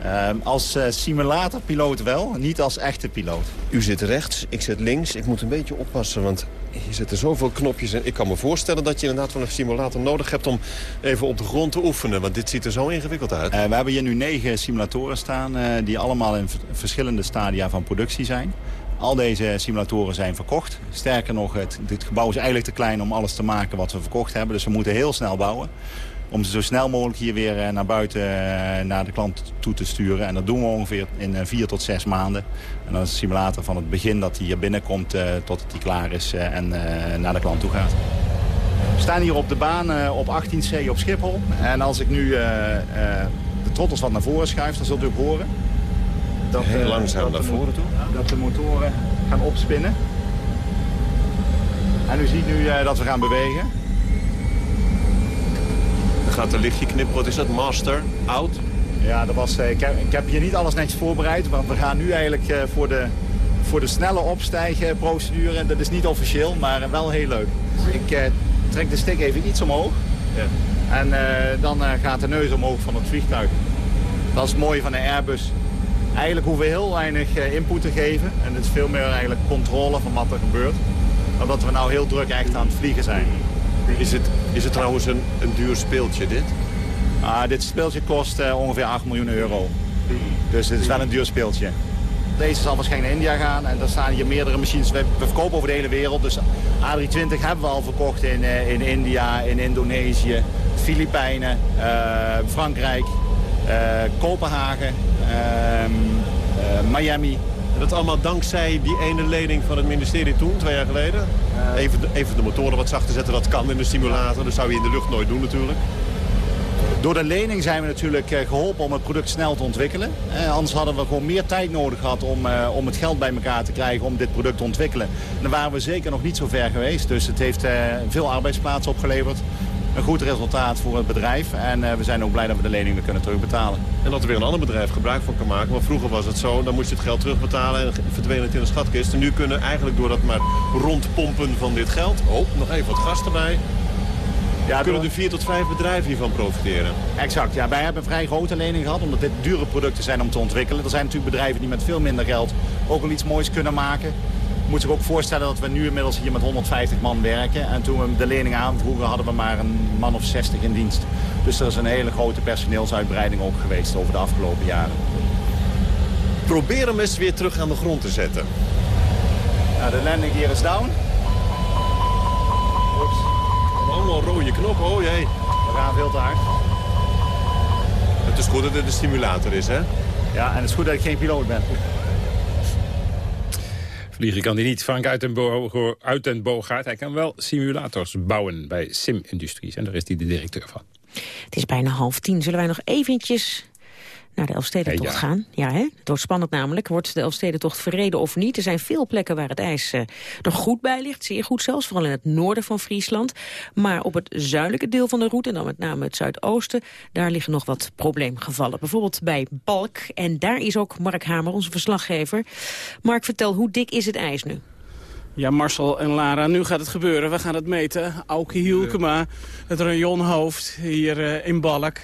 S20: Uh, als uh, simulatorpiloot wel, niet als echte piloot.
S19: U zit rechts, ik zit links. Ik moet een beetje oppassen, want hier zitten zoveel knopjes in. Ik kan me voorstellen dat je inderdaad wel een simulator nodig hebt... om even op de grond te oefenen, want dit ziet er zo ingewikkeld uit.
S20: Uh, we hebben hier nu negen simulatoren staan... Eh, die allemaal in verschillende stadia van productie zijn. Al deze simulatoren zijn verkocht. Sterker nog, het, het gebouw is eigenlijk te klein om alles te maken wat we verkocht hebben. Dus we moeten heel snel bouwen om ze zo snel mogelijk hier weer eh, naar buiten eh, naar de klant toe te sturen. En dat doen we ongeveer in eh, vier tot zes maanden. En dan is een simulator van het begin dat hij hier binnenkomt tot hij klaar is en naar de klant toe gaat. We staan hier op de baan op 18C op Schiphol. En als ik nu de trottels wat naar voren schuif, dan zult u ook horen.
S19: Dat, Heel langzaam naar voren toe?
S20: Dat de motoren gaan opspinnen. En u ziet nu dat we gaan bewegen
S19: gaat een lichtje knippen. Wat is dat? Master? Out?
S20: Ja, dat was, eh, ik, heb, ik heb hier niet alles netjes voorbereid. Want we gaan nu eigenlijk eh, voor de, voor de snelle opstijgenprocedure. En dat is niet officieel, maar wel heel leuk. Ik trek de stick even iets omhoog. Ja. En dan gaat de neus omhoog van het vliegtuig. Dat is het mooie van de Airbus. Eigenlijk hoeven we heel weinig input te geven. En het is veel meer eigenlijk controle van wat er gebeurt. Dan dat we nou heel druk echt aan het vliegen zijn.
S19: Is het, is het trouwens een, een duur speeltje, dit?
S20: Ah, dit speeltje kost uh, ongeveer 8 miljoen euro. Dus het is wel een duur speeltje. Deze zal waarschijnlijk naar India gaan. En daar staan hier meerdere machines. We, we verkopen over de hele wereld. Dus A320 hebben we al verkocht in, uh, in India, in Indonesië, Filipijnen, uh, Frankrijk, uh, Kopenhagen, ehm, Miami.
S19: En dat allemaal dankzij die ene lening van het ministerie toen, twee jaar geleden? Even de, even de motoren wat zachter zetten, dat kan in de simulator. Dat zou je in de lucht nooit doen natuurlijk.
S20: Door de lening zijn we natuurlijk geholpen om het product snel te ontwikkelen. Eh, anders hadden we gewoon meer tijd nodig gehad om, uh, om het geld bij elkaar te krijgen om dit product te ontwikkelen. En dan waren we zeker nog niet zo ver geweest. Dus het heeft uh, veel arbeidsplaatsen opgeleverd. Een goed resultaat voor het bedrijf. En we zijn ook blij dat we de lening weer kunnen terugbetalen.
S19: En dat er weer een ander bedrijf gebruik van kan maken. Want vroeger was het zo, dan moest je het geld terugbetalen en verdween het in de schatkist. En nu kunnen eigenlijk door dat maar rondpompen van dit geld... Oh, nog even wat gas erbij ja, kunnen er vier tot vijf bedrijven hiervan profiteren?
S20: Exact, ja. Wij hebben een vrij grote lening gehad, omdat dit dure producten zijn om te ontwikkelen. Er zijn natuurlijk bedrijven die met veel minder geld ook al iets moois kunnen maken. Moet zich ook voorstellen dat we nu inmiddels hier met 150 man werken. En toen we de lening aanvroegen hadden we maar een man of 60 in dienst. Dus er is een hele grote personeelsuitbreiding ook geweest over de afgelopen jaren.
S19: Probeer hem eens weer terug aan de grond te zetten.
S20: Nou, de landing hier is down.
S19: Allemaal rode knoppen, oh jee.
S20: We gaan veel te hard.
S19: Het is goed dat het een simulator is, hè?
S20: Ja, en het is goed dat ik geen piloot ben.
S10: Vliegen kan hij niet. Frank Uitenboogaard. Hij kan wel simulators bouwen bij Sim Industries. En daar is hij de directeur van.
S9: Het is bijna half tien. Zullen wij nog eventjes naar de Elfstedentocht ja. gaan. Ja, hè? Het wordt spannend namelijk. Wordt de Elfstedentocht verreden of niet? Er zijn veel plekken waar het ijs uh, er goed bij ligt. Zeer goed zelfs, vooral in het noorden van Friesland. Maar op het zuidelijke deel van de route, en dan met name het zuidoosten... daar liggen nog wat probleemgevallen. Bijvoorbeeld bij Balk. En daar is ook Mark Hamer, onze verslaggever. Mark, vertel, hoe dik is het ijs nu?
S21: Ja, Marcel en Lara, nu gaat het gebeuren. We gaan het meten. Auke Hielkema, het rayonhoofd hier uh, in Balk.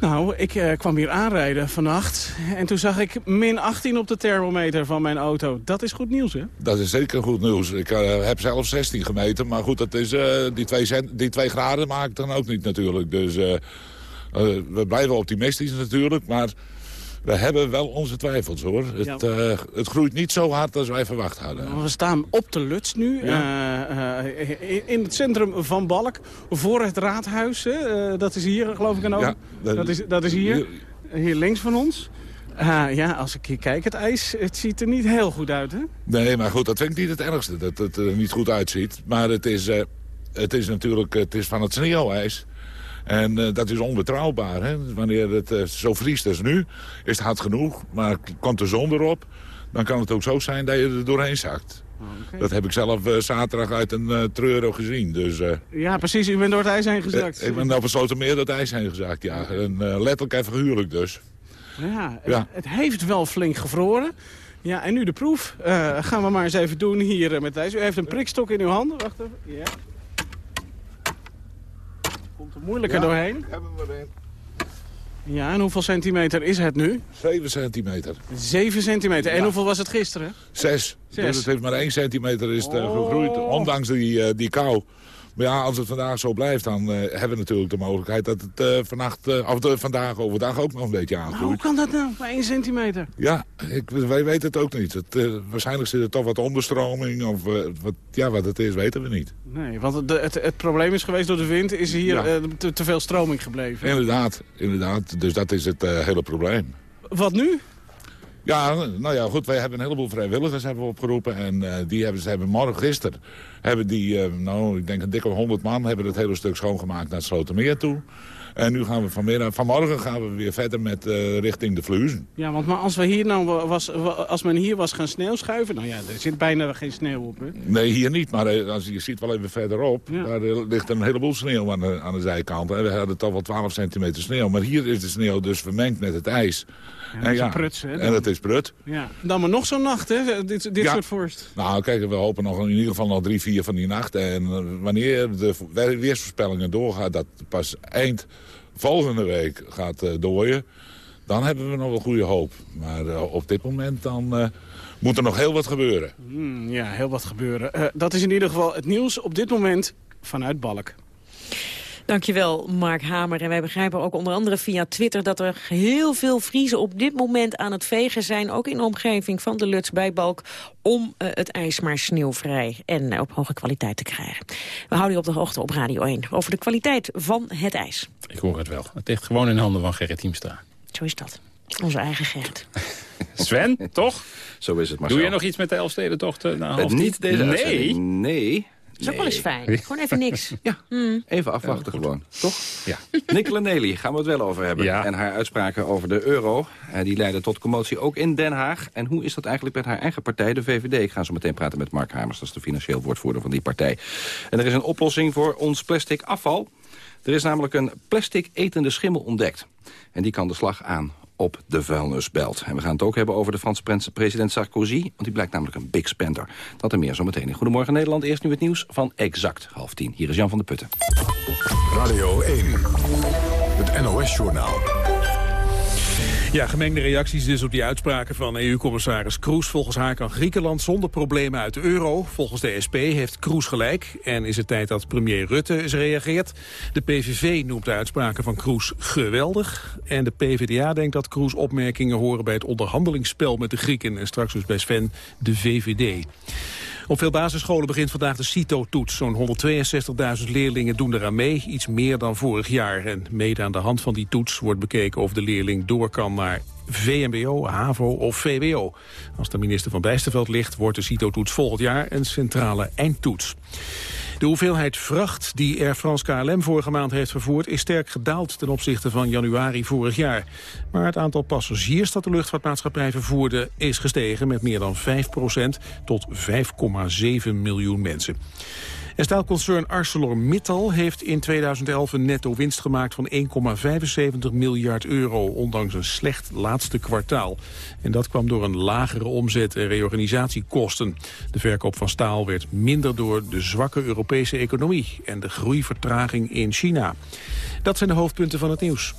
S21: Nou, ik uh, kwam hier aanrijden vannacht en toen zag ik min 18 op de thermometer van mijn auto. Dat is goed nieuws, hè?
S22: Dat is zeker goed nieuws. Ik uh, heb zelf 16 gemeten, maar goed, dat is, uh, die, twee die twee graden maak ik dan ook niet natuurlijk. Dus we blijven optimistisch natuurlijk, maar we hebben wel onze twijfels, hoor. Het, uh, het groeit niet zo hard als wij verwacht hadden.
S21: We staan op de Luts nu, ja. uh, uh, in het centrum van Balk, voor het raadhuis. dat is hier, geloof ik, en ook. Ja, dat, dat, is, dat is hier, hier links van ons. ja, als ik hier kijk, het ijs, het ziet er niet heel goed uit, hè?
S22: Nee, maar goed, dat vind ik niet het ergste, dat het er niet goed uitziet. Maar het is, het is natuurlijk het is van het sneeuwijs. En uh, dat is onbetrouwbaar. Hè? Wanneer het uh, zo vriest als nu, is het hard genoeg. Maar komt de zon erop, dan kan het ook zo zijn dat je er doorheen zakt. Oh, okay. Dat heb ik zelf uh, zaterdag uit een uh, treuro gezien. Dus,
S21: ja, precies. U bent door het ijs heen gezakt.
S22: ik ben het meer door het ijs heen gezakt, ja. En, letterlijk en figuurlijk dus.
S21: Ja, het, ja. het heeft wel flink gevroren. Ja, en nu de proef. gaan we maar eens even doen hier met ijs. U heeft een prikstok in uw handen. Wacht even. Ja moeilijker
S22: ja,
S21: doorheen.
S22: hebben we erin.
S21: Ja, en hoeveel centimeter is het nu?
S22: 7 centimeter.
S21: 7 centimeter. En hoeveel was het gisteren?
S22: 6. Dus het heeft maar 1 centimeter is oh. gegroeid, ondanks die, uh, die kou. Maar ja, als het vandaag zo blijft, dan uh, hebben we natuurlijk de mogelijkheid dat het uh, vannacht, uh, of de, vandaag overdag ook nog een beetje aangroeit.
S21: hoe kan dat nou, bij 1 centimeter?
S22: Ja, ik, wij weten het ook niet. Het, waarschijnlijk zit er toch wat onderstroming, of wat, ja, wat het is, weten we niet.
S21: Nee, want het, het, het probleem is geweest door de wind, is hier ja. te, te, veel stroming gebleven.
S22: Inderdaad, inderdaad. Dus dat is het hele probleem.
S21: Wat nu?
S22: Ja, nou ja, goed, wij hebben een heleboel vrijwilligers hebben we opgeroepen. En uh, die hebben, ze hebben morgen, gisteren, hebben die, uh, nou, ik denk een dikke honderd man... hebben het hele stuk schoongemaakt naar het Slotermeer toe. En nu gaan we vanmiddag, vanmorgen gaan we weer verder met uh, richting de Vluizen.
S21: Ja, want maar als, we hier nou was, als men hier was gaan sneeuw schuiven... nou ja, er zit bijna geen sneeuw op, hè?
S22: Nee, hier niet, maar als je ziet wel even verderop... Ja. daar ligt een heleboel sneeuw aan de, aan de zijkant. En we hadden toch wel 12 centimeter sneeuw. Maar hier is de sneeuw dus vermengd met het ijs...
S21: Ja, en, ja, pruts, hè,
S22: en het is prut.
S21: Ja. Dan maar nog zo'n nacht, hè, dit, dit soort vorst.
S22: Nou, kijk, we hopen nog in ieder geval nog drie, vier van die nachten. En wanneer de weersvoorspellingen doorgaan, dat pas eind volgende week gaat uh, dooien... dan hebben we nog wel goede hoop. Maar uh, op dit moment dan moet er nog heel wat gebeuren.
S21: Mm, ja, heel wat gebeuren. dat is in ieder geval het nieuws op dit moment vanuit Balk.
S9: Dankjewel, Mark Hamer. En wij begrijpen ook onder andere via Twitter... dat er heel veel Vriezen op dit moment aan het vegen zijn... ook in de omgeving van de Luts bijbalk... om uh, het ijs maar sneeuwvrij en uh, op hoge kwaliteit te krijgen. We houden u op de hoogte op Radio 1 over de kwaliteit van het ijs.
S10: Ik hoor het wel. Het ligt gewoon in handen van Gerrit Hiemstra.
S9: Zo is dat. Onze eigen Gerrit.
S10: Sven, toch?
S23: Zo is het maar
S10: Doe je nog iets met de Elfstedentocht? Uh,
S23: uh, niet deze
S10: Nee?
S23: uitzending. Nee.
S9: Dat is ook wel eens fijn. Gewoon even niks.
S23: Ja,
S9: mm.
S23: even afwachten ja, gewoon. Toch?
S10: Ja.
S23: Nicola Nelly gaan we het wel over hebben.
S10: Ja.
S23: En haar uitspraken over de euro. Uh, die leiden tot commotie ook in Den Haag. En hoe is dat eigenlijk met haar eigen partij, de VVD? Ik ga zo meteen praten met Mark Hamers. Dat is de financieel woordvoerder van die partij. En er is een oplossing voor ons plastic afval. Er is namelijk een plastic etende schimmel ontdekt. En die kan de slag aan op de vuilnisbelt. En we gaan het ook hebben over de Franse president Sarkozy... want die blijkt namelijk een big spender. Dat en meer zometeen in Goedemorgen Nederland. Eerst nu het nieuws van exact half tien. Hier is Jan van der Putten.
S8: Radio 1, het NOS-journaal.
S1: Ja, gemengde reacties dus op die uitspraken van EU-commissaris Kroes. Volgens haar kan Griekenland zonder problemen uit de euro. Volgens de SP heeft Kroes gelijk en is het tijd dat premier Rutte eens reageert. De PVV noemt de uitspraken van Kroes geweldig. En de PvdA denkt dat Kroes opmerkingen horen bij het onderhandelingsspel met de Grieken. En straks dus bij Sven de VVD. Op veel basisscholen begint vandaag de CITO-toets. Zo'n 162.000 leerlingen doen eraan mee, iets meer dan vorig jaar. En mede aan de hand van die toets wordt bekeken of de leerling door kan naar VMBO, HAVO of VWO. Als de minister van Bijsterveld ligt, wordt de CITO-toets volgend jaar een centrale eindtoets. De hoeveelheid vracht die Air France KLM vorige maand heeft vervoerd... is sterk gedaald ten opzichte van januari vorig jaar. Maar het aantal passagiers dat de luchtvaartmaatschappij vervoerde... is gestegen met meer dan 5% tot 5,7 miljoen mensen. En staalconcern ArcelorMittal heeft in 2011 een netto winst gemaakt van 1,75 miljard euro, ondanks een slecht laatste kwartaal. En dat kwam door een lagere omzet en reorganisatiekosten. De verkoop van staal werd minder door de zwakke Europese economie en de groeivertraging in China. Dat zijn de hoofdpunten van het nieuws.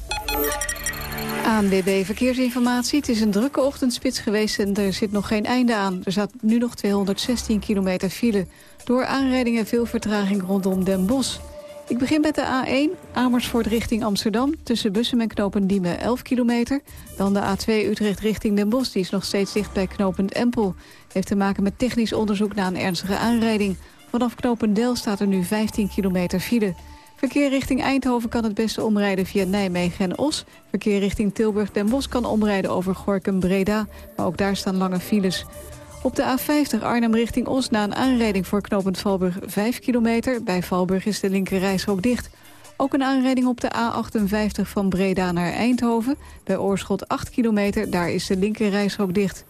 S2: ANWB Verkeersinformatie. Het is een drukke ochtendspits geweest en er zit nog geen einde aan. Er staat nu nog 216 kilometer file. Door aanrijdingen veel vertraging rondom Den Bosch. Ik begin met de A1, Amersfoort richting Amsterdam. Tussen Bussum en Knopendiemen 11 kilometer. Dan de A2 Utrecht richting Den Bosch. Die is nog steeds dicht bij Knopend Empel. Heeft te maken met technisch onderzoek na een ernstige aanrijding. Vanaf Knopendel staat er nu 15 kilometer file. Verkeer richting Eindhoven kan het beste omrijden via Nijmegen en Os. Verkeer richting Tilburg-Den Bosch kan omrijden over Gorkum-Breda. Maar ook daar staan lange files. Op de A50 Arnhem richting Os na een aanrijding voor knooppunt Valburg 5 kilometer. Bij Valburg is de linker reishok dicht. Ook een aanrijding op de A58 van Breda naar Eindhoven. Bij Oorschot 8 kilometer, daar is de linker reishok dicht.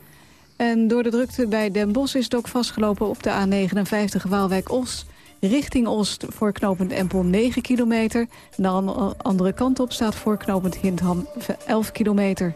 S2: En door de drukte bij Den Bosch is het ook vastgelopen op de A59 Waalwijk-Os. Richting Oost voor knooppunt Empel 9 kilometer. En de andere kant op staat voor knooppunt Hindham 11 kilometer.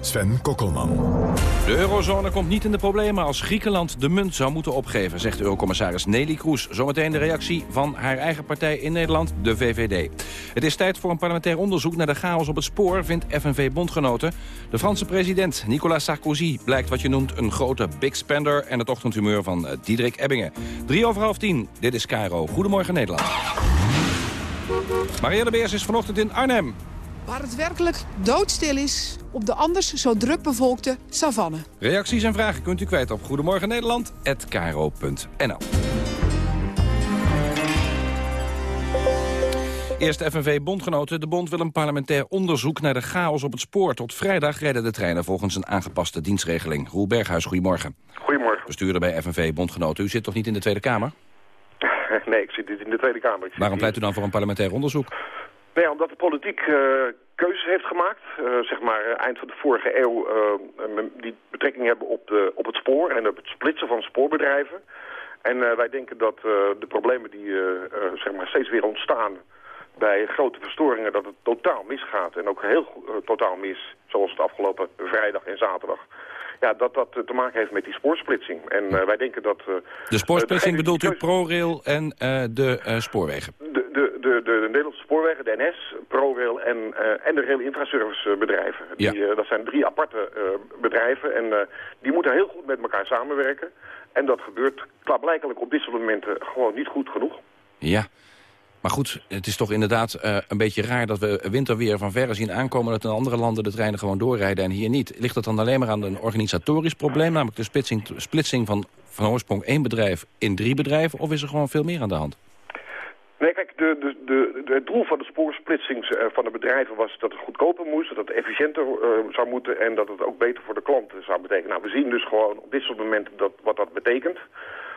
S8: Sven Kokkelman.
S23: De eurozone komt niet in de problemen als Griekenland de munt zou moeten opgeven, zegt eurocommissaris Nelly Kroes. Zometeen de reactie van haar eigen partij in Nederland, de VVD. Het is tijd voor een parlementair onderzoek naar de chaos op het spoor, vindt FNV-bondgenoten. De Franse president Nicolas Sarkozy blijkt wat je noemt een grote big spender en het ochtendhumeur van Diederik Ebbingen. Drie over half tien, dit is Cairo. Goedemorgen Nederland. Marielle Beers is vanochtend in Arnhem.
S24: Waar het werkelijk doodstil is op de anders zo druk bevolkte savanne.
S23: Reacties en vragen kunt u kwijt op Goedemorgen Nederland@kro.nl. Eerst FNV-bondgenoten. De bond wil een parlementair onderzoek naar de chaos op het spoor. Tot vrijdag rijden de treinen volgens een aangepaste dienstregeling. Roel Berghuis, goedemorgen.
S25: Goedemorgen.
S23: Bestuurder bij FNV-bondgenoten. U zit toch niet in de Tweede Kamer?
S25: Nee, ik zit niet in de Tweede Kamer.
S23: Waarom pleit u dan voor een parlementair onderzoek?
S25: Nee, omdat de politiek uh, keuzes heeft gemaakt, uh, zeg maar eind van de vorige eeuw, uh, die betrekking hebben op, de, op het spoor en op het splitsen van spoorbedrijven. En wij denken dat de problemen die zeg maar steeds weer ontstaan bij grote verstoringen, dat het totaal misgaat. En ook heel totaal mis, zoals het afgelopen vrijdag en zaterdag. ja, dat dat te maken heeft met die spoorsplitsing. En wij denken dat...
S23: de spoorsplitsing bedoelt u ProRail en de spoorwegen?
S25: De, de, de, de, Nederlandse spoorwegen, de NS, ProRail en, en de Rail Infraservice bedrijven. Die, ja. dat zijn drie aparte bedrijven en die moeten heel goed met elkaar samenwerken. En dat gebeurt klaarblijkelijk op dit soort momenten gewoon niet goed genoeg.
S23: Ja, maar goed, het is toch inderdaad uh, een beetje raar dat we winterweer van verre zien aankomen... dat in andere landen de treinen gewoon doorrijden en hier niet. Ligt dat dan alleen maar aan een organisatorisch probleem... namelijk de splitsing, splitsing van van oorsprong één bedrijf in drie bedrijven... of is er gewoon veel meer aan de hand?
S25: Nee, kijk, de, de, de, het doel van de spoorsplitsing uh, van de bedrijven was dat het goedkoper moest, dat het efficiënter uh, zou moeten en dat het ook beter voor de klanten zou betekenen. Nou, we zien dus gewoon op dit soort momenten dat, wat dat betekent.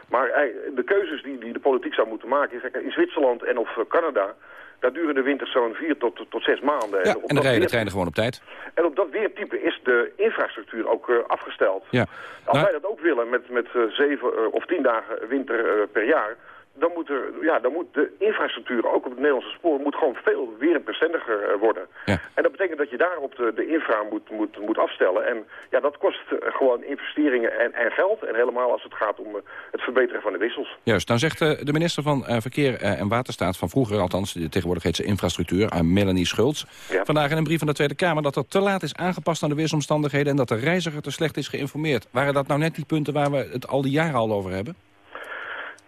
S25: Maar de keuzes die, die de politiek zou moeten maken, is, in Zwitserland en of Canada, daar duren de winters zo'n vier tot, tot zes maanden.
S23: Ja, en, en dan rijden de treinen gewoon op tijd.
S25: En op dat weertype is de infrastructuur ook uh, afgesteld. Ja. Als nou, wij dat ook willen met, met zeven of tien dagen winter per jaar dan moet, er, ja, dan moet de infrastructuur, ook op het Nederlandse spoor, moet gewoon veel weerbestendiger uh, worden. Ja. En dat betekent dat je daarop de, de infra moet, moet, moet afstellen. En ja, dat kost uh, gewoon investeringen en, en geld. En helemaal als het gaat om uh, het verbeteren van de wissels.
S23: Juist, dan zegt de minister van Verkeer en Waterstaat, van vroeger althans, tegenwoordig heet ze infrastructuur, Melanie Schultz, ja. vandaag in een brief van de Tweede Kamer dat dat te laat is aangepast aan de weersomstandigheden en dat de reiziger te slecht is geïnformeerd. Waren dat nou net die punten waar we het al die jaren al over hebben?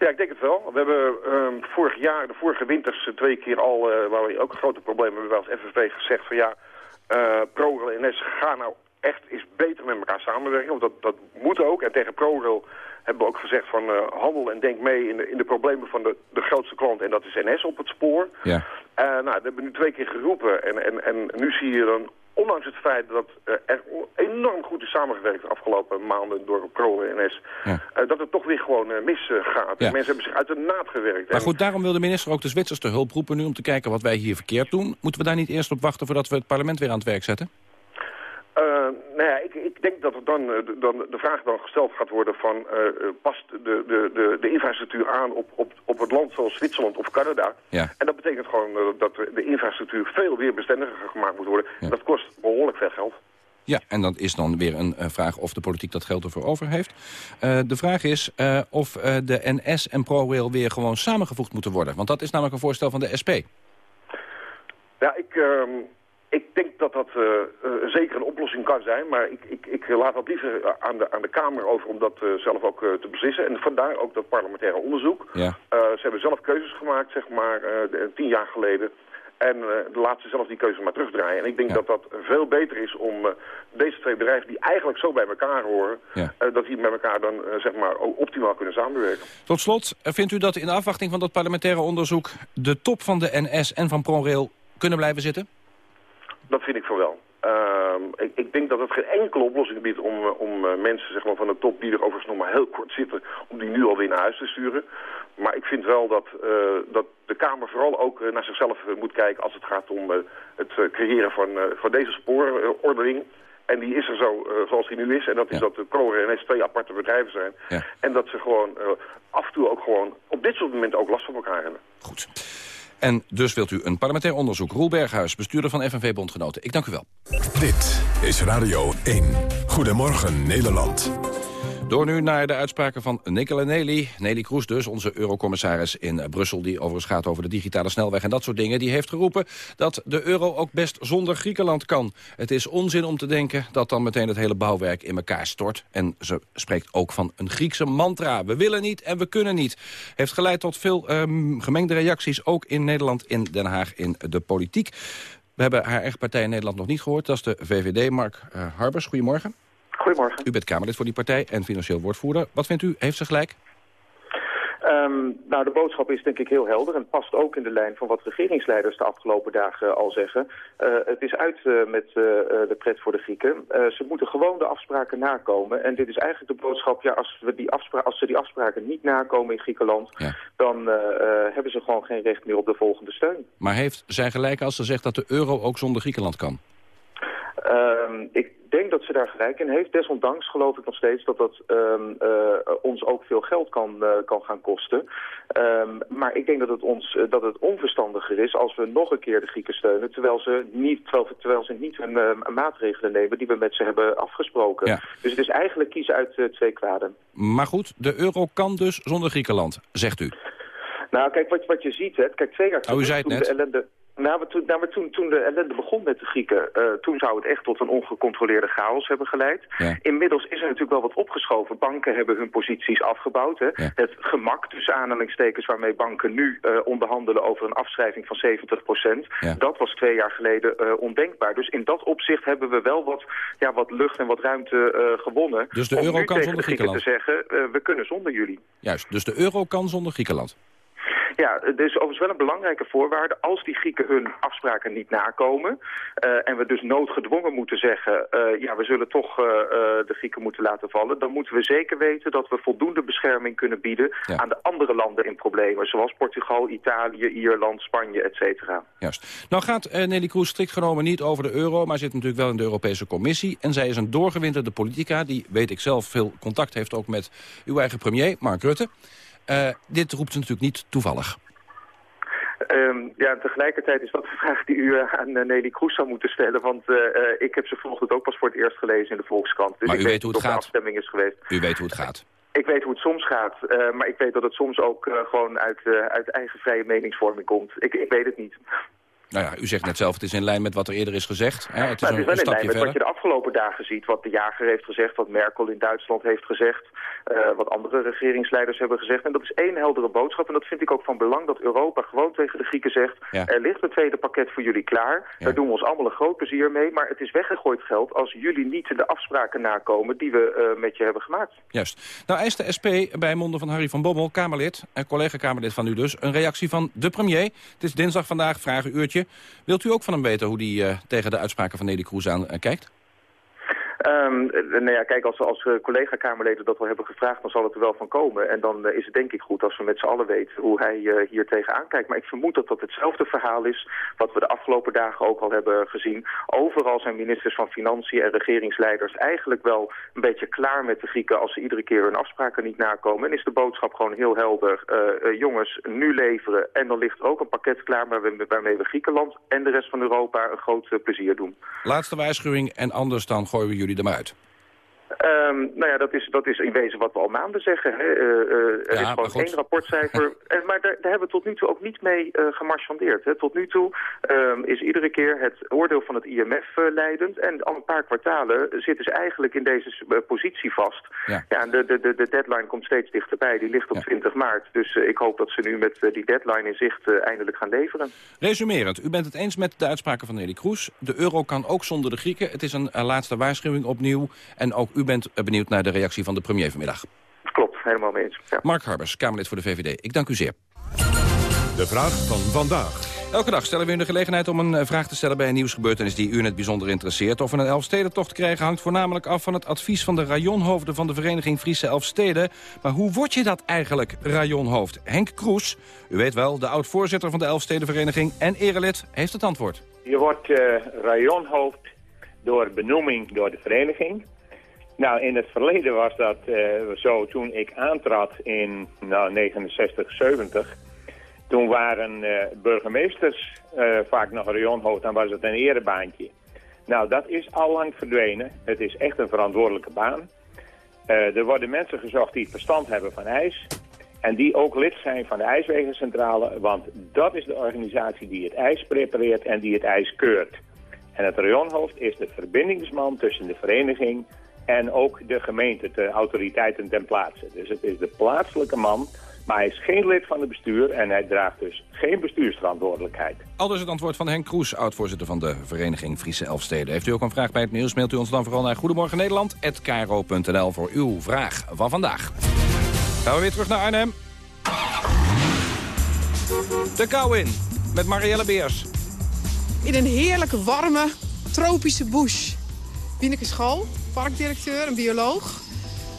S25: Ja, ik denk het wel. We hebben um, vorig jaar, de vorige winters, eh, twee keer al, uh, waar we ook een grote probleem hebben, als FNV gezegd van ja, uh, ProRail en NS gaan nou echt eens beter met elkaar samenwerken. Want dat, dat moet ook. En tegen ProRail hebben we ook gezegd van uh, handel en denk mee in de, in de problemen van de, de grootste klant. En dat is NS op het spoor. Ja. Uh, nou, dat hebben we nu twee keer geroepen. En, en, en nu zie je dan ondanks het feit dat uh, er enorm goed is samengewerkt de afgelopen maanden door Pro en NS, ja. uh, dat het toch weer gewoon uh, misgaat. Ja. Mensen hebben zich uit de naad gewerkt.
S23: Maar goed, daarom wil de minister ook de Zwitsers te hulp roepen nu om te kijken wat wij hier verkeerd doen. Moeten we daar niet eerst op wachten voordat we het parlement weer aan het werk zetten?
S25: Uh, nou ja, ik, ik, denk dat er dan, dan de vraag dan gesteld gaat worden van... Uh, past de, de, de, de, infrastructuur aan op, op, op het land zoals Zwitserland of Canada? Ja. En dat betekent gewoon uh, dat de infrastructuur veel weer bestendiger gemaakt moet worden. Ja. Dat kost behoorlijk veel geld.
S23: Ja, en dan is dan weer een vraag of de politiek dat geld ervoor over heeft. de vraag is of de NS en ProRail weer gewoon samengevoegd moeten worden. Want dat is namelijk een voorstel van de SP.
S25: Ja, ik... Ik denk dat dat uh, uh, zeker een oplossing kan zijn, maar ik, ik, ik laat dat liever aan de, aan de Kamer over om dat uh, zelf ook te beslissen. En vandaar ook dat parlementaire onderzoek. Ja. ze hebben zelf keuzes gemaakt, zeg maar, tien jaar geleden. En laat ze zelf die keuze maar terugdraaien. En ik denk ja. dat dat veel beter is om deze twee bedrijven die eigenlijk zo bij elkaar horen... Ja. Dat die met elkaar dan zeg maar optimaal kunnen samenwerken.
S23: Tot slot, vindt u dat in de afwachting van dat parlementaire onderzoek... de top van de NS en van ProRail kunnen blijven zitten?
S25: Dat vind ik voor wel. Uh, ik, ik, denk dat het geen enkele oplossing biedt om, eh, om uh, mensen zeg maar, van de top die er overigens nog maar heel kort zitten, om die nu alweer naar huis te sturen. Maar ik vind wel dat, uh, dat de Kamer vooral ook naar zichzelf moet kijken als het gaat om het creëren van, van deze spoorordening. En die is er zo zoals die nu is. En dat is dat de ProRail en NS twee aparte bedrijven zijn. Ja. En dat ze gewoon af en toe ook gewoon op dit soort momenten ook last van elkaar hebben.
S23: Goed. En dus wilt u een parlementair onderzoek. Roel Berghuis, bestuurder van FNV Bondgenoten. Ik dank u wel.
S8: Dit is Radio 1. Goedemorgen Nederland.
S23: Door nu naar de uitspraken van Nicola Nelly. Nelly Kroes dus, onze eurocommissaris in Brussel... die overigens gaat over de digitale snelweg en dat soort dingen. Die heeft geroepen dat de euro ook best zonder Griekenland kan. Het is onzin om te denken dat dan meteen het hele bouwwerk in elkaar stort. En ze spreekt ook van een Griekse mantra. We willen niet en we kunnen niet. Heeft geleid tot veel um, gemengde reacties, ook in Nederland, in Den Haag, in de politiek. We hebben haar eigen partij in Nederland nog niet gehoord. Dat is de VVD. Mark uh, Harbers, goedemorgen.
S26: Goedemorgen.
S23: U bent Kamerlid voor die partij en financieel woordvoerder. Wat vindt u? Heeft ze gelijk?
S26: Um, nou, de boodschap is denk ik heel helder en past ook in de lijn van wat regeringsleiders de afgelopen dagen al zeggen. Uh, het is uit uh, met uh, de pret voor de Grieken. ze moeten gewoon de afspraken nakomen. En dit is eigenlijk de boodschap, ja, als, we die als ze die afspraken niet nakomen in Griekenland, ja. dan hebben ze gewoon geen recht meer op de volgende steun.
S23: Maar heeft zij gelijk als ze zegt dat de euro ook zonder Griekenland kan?
S26: Um, ik denk dat ze daar gelijk in heeft. Desondanks geloof ik nog steeds dat dat ehm, eh, ons ook veel geld kan, kan gaan kosten. Ehm, maar ik denk dat het, ons, dat het onverstandiger is als we nog een keer de Grieken steunen... terwijl ze niet, terwijl, terwijl ze niet hun maatregelen nemen die we met ze hebben afgesproken. Dus het is eigenlijk kiezen uit twee kwaden.
S23: Maar goed, de euro kan dus zonder Griekenland, zegt u.
S26: Nou, kijk, wat, wat je ziet, hè, kijk, twee jaar
S23: oh, u zei het net.
S26: de ellende... Nou, toen, nou, maar toen, toen de ellende begon met de Grieken, uh, toen zou het echt tot een ongecontroleerde chaos hebben geleid. Inmiddels is er natuurlijk wel wat opgeschoven. Banken hebben hun posities afgebouwd. Hè. Het gemak tussen aanhalingstekens waarmee banken nu uh, onderhandelen over een afschrijving van 70 procent. Dat was twee jaar geleden uh, ondenkbaar. Dus in dat opzicht hebben we wel wat, ja, wat lucht en wat ruimte gewonnen.
S23: Dus de euro kan zonder
S26: Griekenland? te zeggen, we kunnen zonder jullie.
S23: Juist, dus de euro kan zonder Griekenland?
S26: Ja, het is overigens wel een belangrijke voorwaarde. Als die Grieken hun afspraken niet nakomen... Uh, en we dus noodgedwongen moeten zeggen... Uh, ja, we zullen toch uh, de Grieken moeten laten vallen... dan moeten we zeker weten dat we voldoende bescherming kunnen bieden... aan de andere landen in problemen. Zoals Portugal, Italië, Ierland, Spanje, et cetera.
S23: Juist. Nou gaat Nelly Kroes strikt genomen niet over de euro... maar zit natuurlijk wel in de Europese Commissie. En zij is een doorgewinterde politica... die, weet ik zelf, veel contact heeft ook met uw eigen premier, Mark Rutte... Uh, dit roept ze natuurlijk niet toevallig.
S26: Um, ja, tegelijkertijd is dat een vraag die u uh, aan uh, Nelly Kroes zou moeten stellen. Want ik heb ze vanochtend ook pas voor het eerst gelezen in de Volkskrant.
S23: Dus maar u weet hoe het gaat.
S26: afstemming is geweest.
S23: U weet hoe het gaat.
S26: Ik weet hoe het soms gaat, maar ik weet dat het soms ook gewoon uit, uit eigen vrije meningsvorming komt. Ik, ik weet het niet.
S23: Nou ja, u zegt net zelf, het is in lijn met wat er eerder is gezegd. Hè?
S26: Het is, nou, het is wel in lijn met wat je de afgelopen dagen ziet. Wat de jager heeft gezegd, wat Merkel in Duitsland heeft gezegd. Uh, wat andere regeringsleiders hebben gezegd. En dat is één heldere boodschap. En dat vind ik ook van belang dat Europa gewoon tegen de Grieken zegt... er ligt een tweede pakket voor jullie klaar. Daar doen we ons allemaal een groot plezier mee. Maar het is weggegooid geld als jullie niet de afspraken nakomen... die we uh, met je hebben gemaakt.
S23: Juist. Nou eist de SP bij monden van Harry van Bommel, Kamerlid... en collega-Kamerlid van u dus, een reactie van de premier. Het is dinsdag vandaag, vragenuurtje. Wilt u ook van hem weten hoe hij uh, tegen de uitspraken van Nelly Kroes aan uh, kijkt?
S26: Um, nou ja, kijk, als, als uh, collega-Kamerleden dat wel hebben gevraagd, dan zal het er wel van komen. En dan uh, is het denk ik goed als we met z'n allen weten hoe hij uh, hier tegenaan kijkt. Maar ik vermoed dat dat hetzelfde verhaal is wat we de afgelopen dagen ook al hebben gezien. Overal zijn ministers van Financiën en regeringsleiders eigenlijk wel een beetje klaar met de Grieken als ze iedere keer hun afspraken niet nakomen. En is de boodschap gewoon heel helder. jongens, nu leveren. En dan ligt er ook een pakket klaar waarmee we Griekenland en de rest van Europa een groot plezier doen.
S23: Laatste waarschuwing en anders dan gooien we jullie er maar uit.
S26: Um, nou ja, dat is, dat is in wezen wat we al maanden zeggen. Hè. Uh, uh, er ja, is gewoon geen rapportcijfer. en, maar daar, daar, hebben we tot nu toe ook niet mee uh, gemarchandeerd. Hè. Tot nu toe um, is iedere keer het oordeel van het IMF leidend. En al een paar kwartalen zitten ze eigenlijk in deze positie vast. Ja. ja de, de, de, de deadline komt steeds dichterbij. Die ligt op ja. 20 maart. Dus ik hoop dat ze nu met die deadline in zicht eindelijk gaan leveren.
S23: Resumerend, u bent het eens met de uitspraken van Nelly Kroes. De euro kan ook zonder de Grieken. Het is een laatste waarschuwing opnieuw. En ook u u bent benieuwd naar de reactie van de premier vanmiddag.
S26: Klopt, helemaal mee eens. Ja.
S23: Mark Harbers, Kamerlid voor de VVD. Ik dank u zeer.
S8: De vraag van vandaag.
S23: Elke dag stellen we u de gelegenheid om een eh, vraag te stellen bij een nieuwsgebeurtenis die u in het bijzonder interesseert. Of we een Elfstedentocht krijgen hangt voornamelijk af van het advies van de rajonhoofden van de vereniging Friese Elfsteden. Maar hoe word je dat eigenlijk, rajonhoofd? Henk Kroes, u weet wel, de oud-voorzitter van de Elfstedenvereniging en erelid, heeft het antwoord.
S27: Je wordt uh, rajonhoofd door benoeming door de vereniging. Nou, in het verleden was dat uh, zo toen ik aantrad in nou, 69, 70. Toen waren uh, burgemeesters uh, vaak nog rayonhoofd, dan was het een erebaantje. Nou, dat is al lang verdwenen. Het is echt een verantwoordelijke baan. er worden mensen gezocht die verstand hebben van ijs. En die ook lid zijn van de IJswegencentrale. Want dat is de organisatie die het ijs prepareert en die het ijs keurt. En het rayonhoofd is de verbindingsman tussen de vereniging en ook de gemeente, de autoriteiten ten plaatse. Dus het is de plaatselijke man, maar hij is geen lid van het bestuur... en hij draagt dus geen bestuursverantwoordelijkheid.
S23: Aldus het antwoord van Henk Kroes, oud-voorzitter van de Vereniging Friese Elfsteden. Heeft u ook een vraag bij het nieuws, mailt u ons dan vooral naar Goedemorgen Nederland@kro.nl voor uw vraag van vandaag. Gaan we weer terug naar Arnhem. De kou in, met Marielle Beers.
S24: In een heerlijke, warme, tropische bush. Wieneke School, parkdirecteur, een bioloog.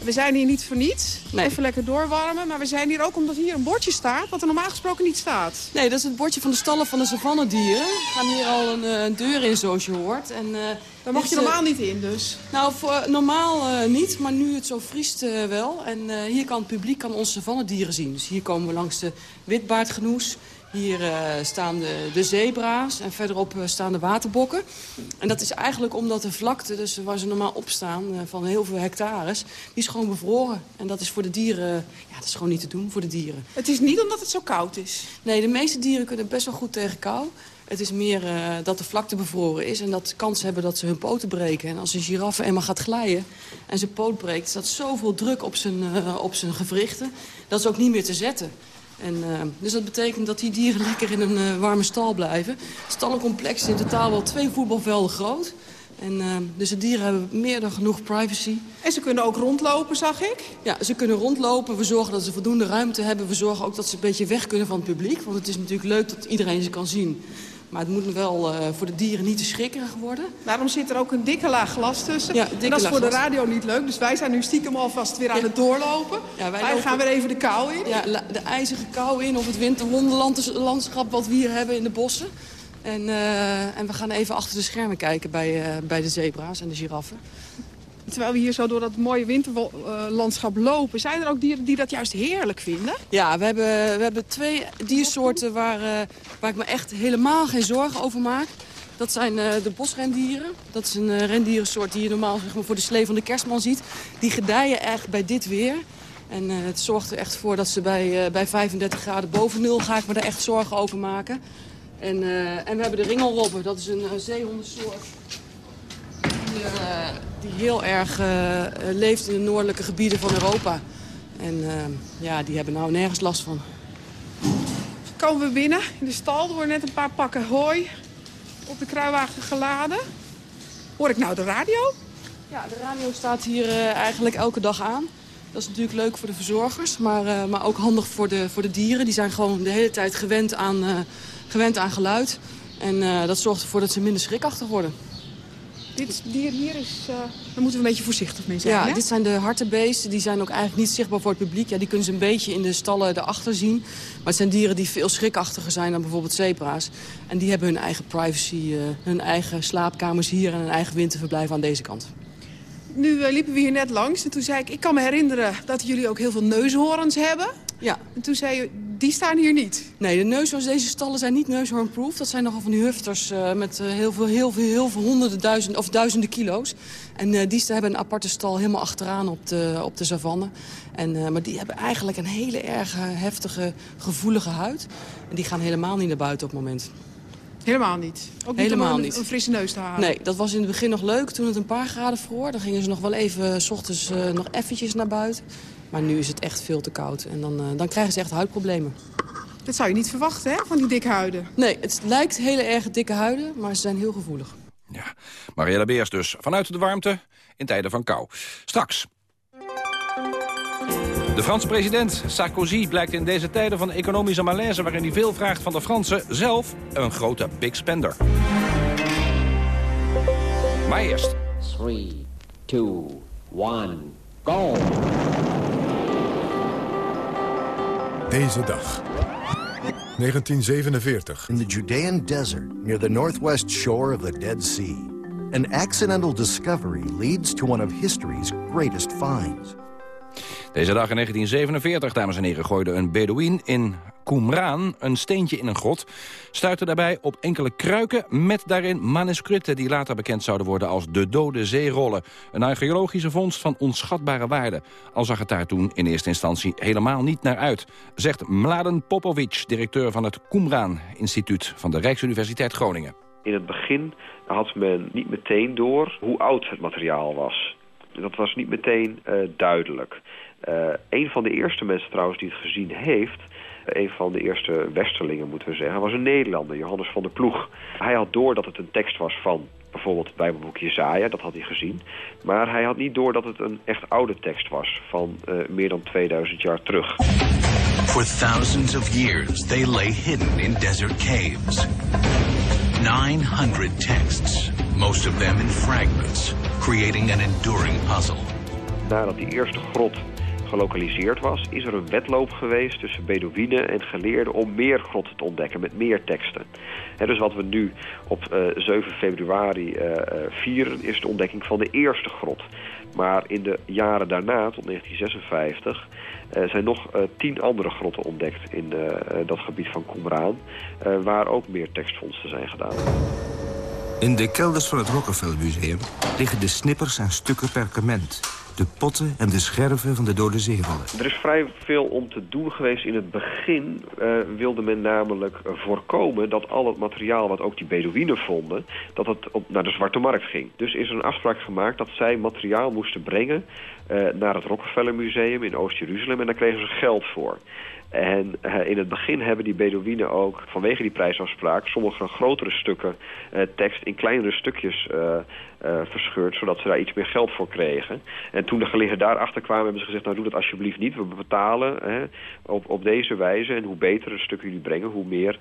S24: We zijn hier niet voor niets. Even lekker doorwarmen. Maar we zijn hier ook omdat hier een bordje staat... wat er normaal gesproken niet staat.
S28: Nee, dat is het bordje van de stallen van de savannedieren. We gaan hier al een, eh, een deur in, zoals je hoort. En, uh,
S24: Daar mag je normaal niet in, dus?
S28: Nou, voor, normaal uh, niet, maar nu het zo vriest wel. En hier kan het publiek kan onze savannedieren zien. Dus hier komen we langs de witbaardgenoes... Hier uh, staan de, de, zebra's en verderop uh, staan de waterbokken. En dat is eigenlijk omdat de vlakte, dus waar ze normaal op staan, uh, van heel veel hectares, die is gewoon bevroren. En dat is voor de dieren, ja, dat is gewoon niet te doen voor de dieren.
S24: Het is niet omdat het zo koud is?
S28: Nee, de meeste dieren kunnen best wel goed tegen kou. Het is meer dat de vlakte bevroren is en dat ze kans hebben dat ze hun poten breken. En als een giraffe eenmaal gaat glijden en zijn poot breekt... staat zoveel druk op zijn, op zijn gewrichten, dat is ook niet meer te zetten. En, uh, dus dat betekent dat die dieren lekker in een uh, warme stal blijven. Het stallencomplex is in totaal wel twee voetbalvelden groot. En, uh, dus de dieren hebben meer dan genoeg privacy.
S24: En ze kunnen ook rondlopen, zag ik?
S28: Ja, ze kunnen rondlopen. We zorgen dat ze voldoende ruimte hebben. We zorgen ook dat ze een beetje weg kunnen van het publiek. Want het is natuurlijk leuk dat iedereen ze kan zien. Maar het moet wel uh, voor de dieren niet te schrikkerig worden.
S24: Daarom zit er ook een dikke laag glas tussen. Ja, en dat is voor de radio niet leuk. Dus wij zijn nu stiekem alvast weer aan het doorlopen. Ja, wij, wij lopen... gaan weer even de kou in.
S28: Ja, de ijzige kou in of het winterwonderlandschap wat we hier hebben in de bossen. En, uh, en we gaan even achter de schermen kijken bij, uh, bij de zebra's en de giraffen.
S24: Terwijl we hier zo door dat mooie winterlandschap lopen... zijn er ook dieren die dat juist heerlijk vinden?
S28: Ja, we hebben, we hebben twee diersoorten waar, uh, waar ik me echt helemaal geen zorgen over maak. Dat zijn uh, de bosrendieren. Dat is een uh, rendierensoort die je normaal zeg maar, voor de slee van de kerstman ziet. Die gedijen echt bij dit weer. En het zorgt er echt voor dat ze bij, bij 35 graden boven nul ga ik me daar echt zorgen over maken. En, en we hebben de ringelrobben. Dat is een zeehondensoort die, die heel erg uh, leeft in de noordelijke gebieden van Europa. En uh, ja, die hebben nou nergens last van.
S24: Komen we binnen in de stal. Er worden net een paar pakken hooi op de kruiwagen geladen. Hoor ik nou de radio?
S28: Ja, de radio staat hier eigenlijk elke dag aan. Dat is natuurlijk leuk voor de verzorgers, maar, maar ook handig voor de, voor de dieren. Die zijn gewoon de hele tijd gewend aan, gewend aan geluid. En dat zorgt ervoor dat ze minder schrikachtig worden.
S24: Dit dier hier is, uh, daar moeten we een beetje voorzichtig mee zijn.
S28: Ja,
S24: hè?
S28: dit zijn de hartebeesten. Die zijn ook eigenlijk niet zichtbaar voor het publiek. Ja, die kunnen ze een beetje in de stallen erachter zien. Maar het zijn dieren die veel schrikachtiger zijn dan bijvoorbeeld zebra's. En die hebben hun eigen privacy, uh, hun eigen slaapkamers hier... en hun eigen winterverblijf aan deze kant.
S24: Nu uh, liepen we hier net langs en toen zei ik... ik kan me herinneren dat jullie ook heel veel neushoorns hebben.
S28: Ja.
S24: En toen zei je, die staan hier niet.
S28: Nee, de neushoorns, deze stallen zijn niet neushoornproof. Dat zijn nogal van die hufters uh, met uh, heel, veel, heel, veel, heel veel honderden duizenden of duizenden kilo's. En uh, die hebben een aparte stal helemaal achteraan op de, op de savanne. En, maar die hebben eigenlijk een hele erg heftige, gevoelige huid. En die gaan helemaal niet naar buiten op het moment.
S24: Helemaal niet? Ook niet
S28: Helemaal
S24: om een,
S28: niet.
S24: een frisse neus te halen?
S28: Nee, dat was in het begin nog leuk. Toen het een paar graden vroor, dan gingen ze nog wel even... s ochtends nog eventjes naar buiten. Maar nu is het echt veel te koud. En dan, uh, dan krijgen ze echt huidproblemen.
S24: Dat zou je niet verwachten, hè, van die dikke huiden?
S28: Nee, het lijkt hele erg dikke huiden, maar ze zijn heel gevoelig.
S23: Ja, Marielle Beers dus. Vanuit de warmte in tijden van kou. Straks. De Franse president Sarkozy blijkt in deze tijden van economische malaise... waarin hij veel vraagt van de Fransen, zelf een grote big spender. Maar eerst.
S29: 3, 2, 1, go!
S8: Deze dag. 1947.
S30: In the Judean desert, near the northwest shore of the Dead Sea, an accidental discovery leads to one of history's greatest finds.
S23: Deze dag in 1947, dames en heren, gooide een Bedouin in Qumran een steentje in een grot. Stuitte daarbij op enkele kruiken met daarin manuscripten... die later bekend zouden worden als de Dode Zeerollen. Een archeologische vondst van onschatbare waarde. Al zag het daar toen in eerste instantie helemaal niet naar uit. Zegt Mladen Popovic, directeur van het Qumran Instituut... van de Rijksuniversiteit Groningen.
S31: In het begin had men niet meteen door hoe oud het materiaal was. Dat was niet meteen uh, duidelijk. Uh, een van de eerste mensen trouwens die het gezien heeft... een van de eerste westerlingen moeten we zeggen... was een Nederlander, Johannes van der Ploeg. Hij had door dat het een tekst was van bijvoorbeeld het Bijbelboek Jezaja, dat had hij gezien. Maar hij had niet door dat het een echt oude tekst was van uh, meer dan 2000 jaar terug.
S32: For thousands of years they lay hidden in desert caves. 900 texts, most of them in fragments, creating an enduring puzzle.
S31: nadat die eerste grot gelokaliseerd was, is er een wedloop geweest tussen Bedouinen en geleerden om meer grotten te ontdekken met meer teksten. En dus wat we nu op uh, 7 februari uh, vieren is de ontdekking van de eerste grot. Maar in de jaren daarna, tot 1956, uh, zijn nog tien andere grotten ontdekt in dat gebied van Qumran, waar ook meer tekstvondsten zijn gedaan.
S33: In de kelders van het Rockefeller Museum liggen de snippers en stukken perkament de potten en de scherven van de dode zeerollen.
S31: Er is vrij veel om te doen geweest. In het begin uh, wilde men namelijk voorkomen dat al het materiaal wat ook die Bedouinen vonden, dat het op, naar de Zwarte Markt ging. Dus is er een afspraak gemaakt dat zij materiaal moesten brengen uh, naar het Rockefeller Museum in Oost-Jeruzalem en daar kregen ze geld voor. En uh, in het begin hebben die Bedouinen ook vanwege die prijsafspraak sommige grotere stukken uh, tekst in kleinere stukjes uh, verscheurd, zodat ze daar iets meer geld voor kregen. En toen de geleerden daarachter kwamen, hebben ze gezegd, nou doe dat alsjeblieft niet. We betalen op, op deze wijze en hoe beter een stuk jullie brengen, hoe meer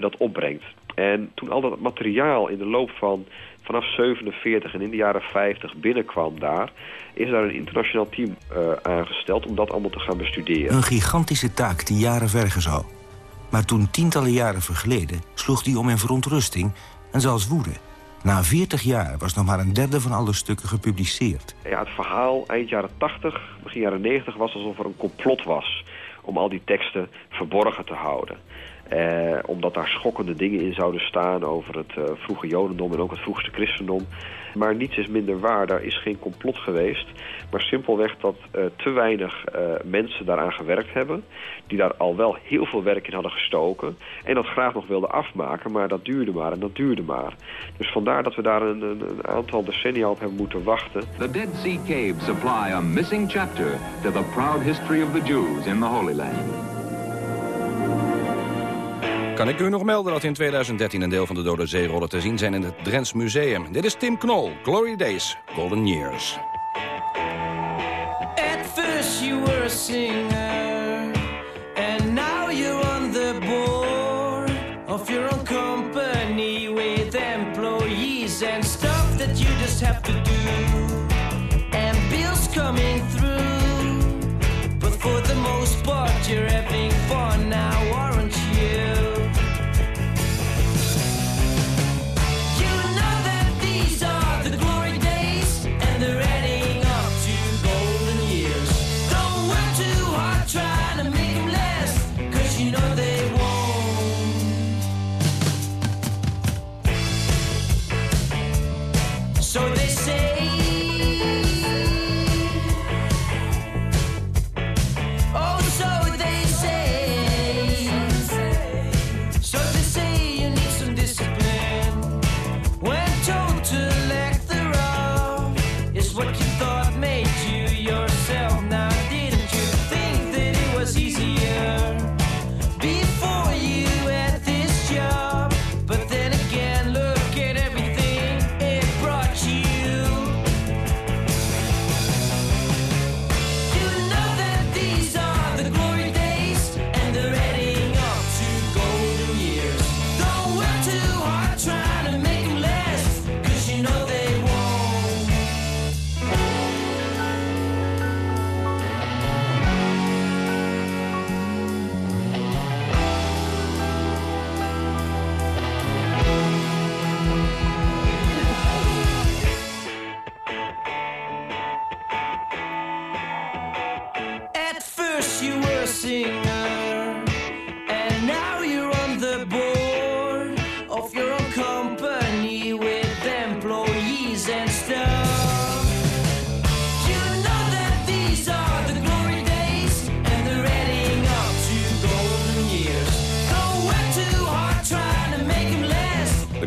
S31: dat opbrengt. En toen al dat materiaal in de loop van vanaf 47 en in de jaren 50 binnenkwam daar... is daar een internationaal team uh, aangesteld om dat allemaal te gaan bestuderen.
S33: Een gigantische taak die jaren vergen zou. Maar toen tientallen jaren vergeleden sloeg die om in verontrusting en zelfs woede. Na 40 jaar was nog maar een derde van alle stukken gepubliceerd.
S31: Ja, het verhaal eind jaren 80, begin jaren 90 was alsof er een complot was... om al die teksten verborgen te houden. Eh, omdat daar schokkende dingen in zouden staan over het uh, vroege jodendom en ook het vroegste christendom. Maar niets is minder waar, daar is geen complot geweest. Maar simpelweg dat uh, te weinig mensen daaraan gewerkt hebben. Die daar al wel heel veel werk in hadden gestoken. En dat graag nog wilden afmaken, maar dat duurde maar en dat duurde maar. Dus vandaar dat we daar een, een, een aantal decennia op hebben moeten wachten.
S23: The Dead Sea supply a missing chapter to the proud history of the Jews in the Holy Land.
S34: Kan ik u nog melden dat in 2013 een deel van de dode zeerollen te zien zijn in het Drents Museum. Dit is Tim Knol, Glory Days, Golden Years. You were a singer,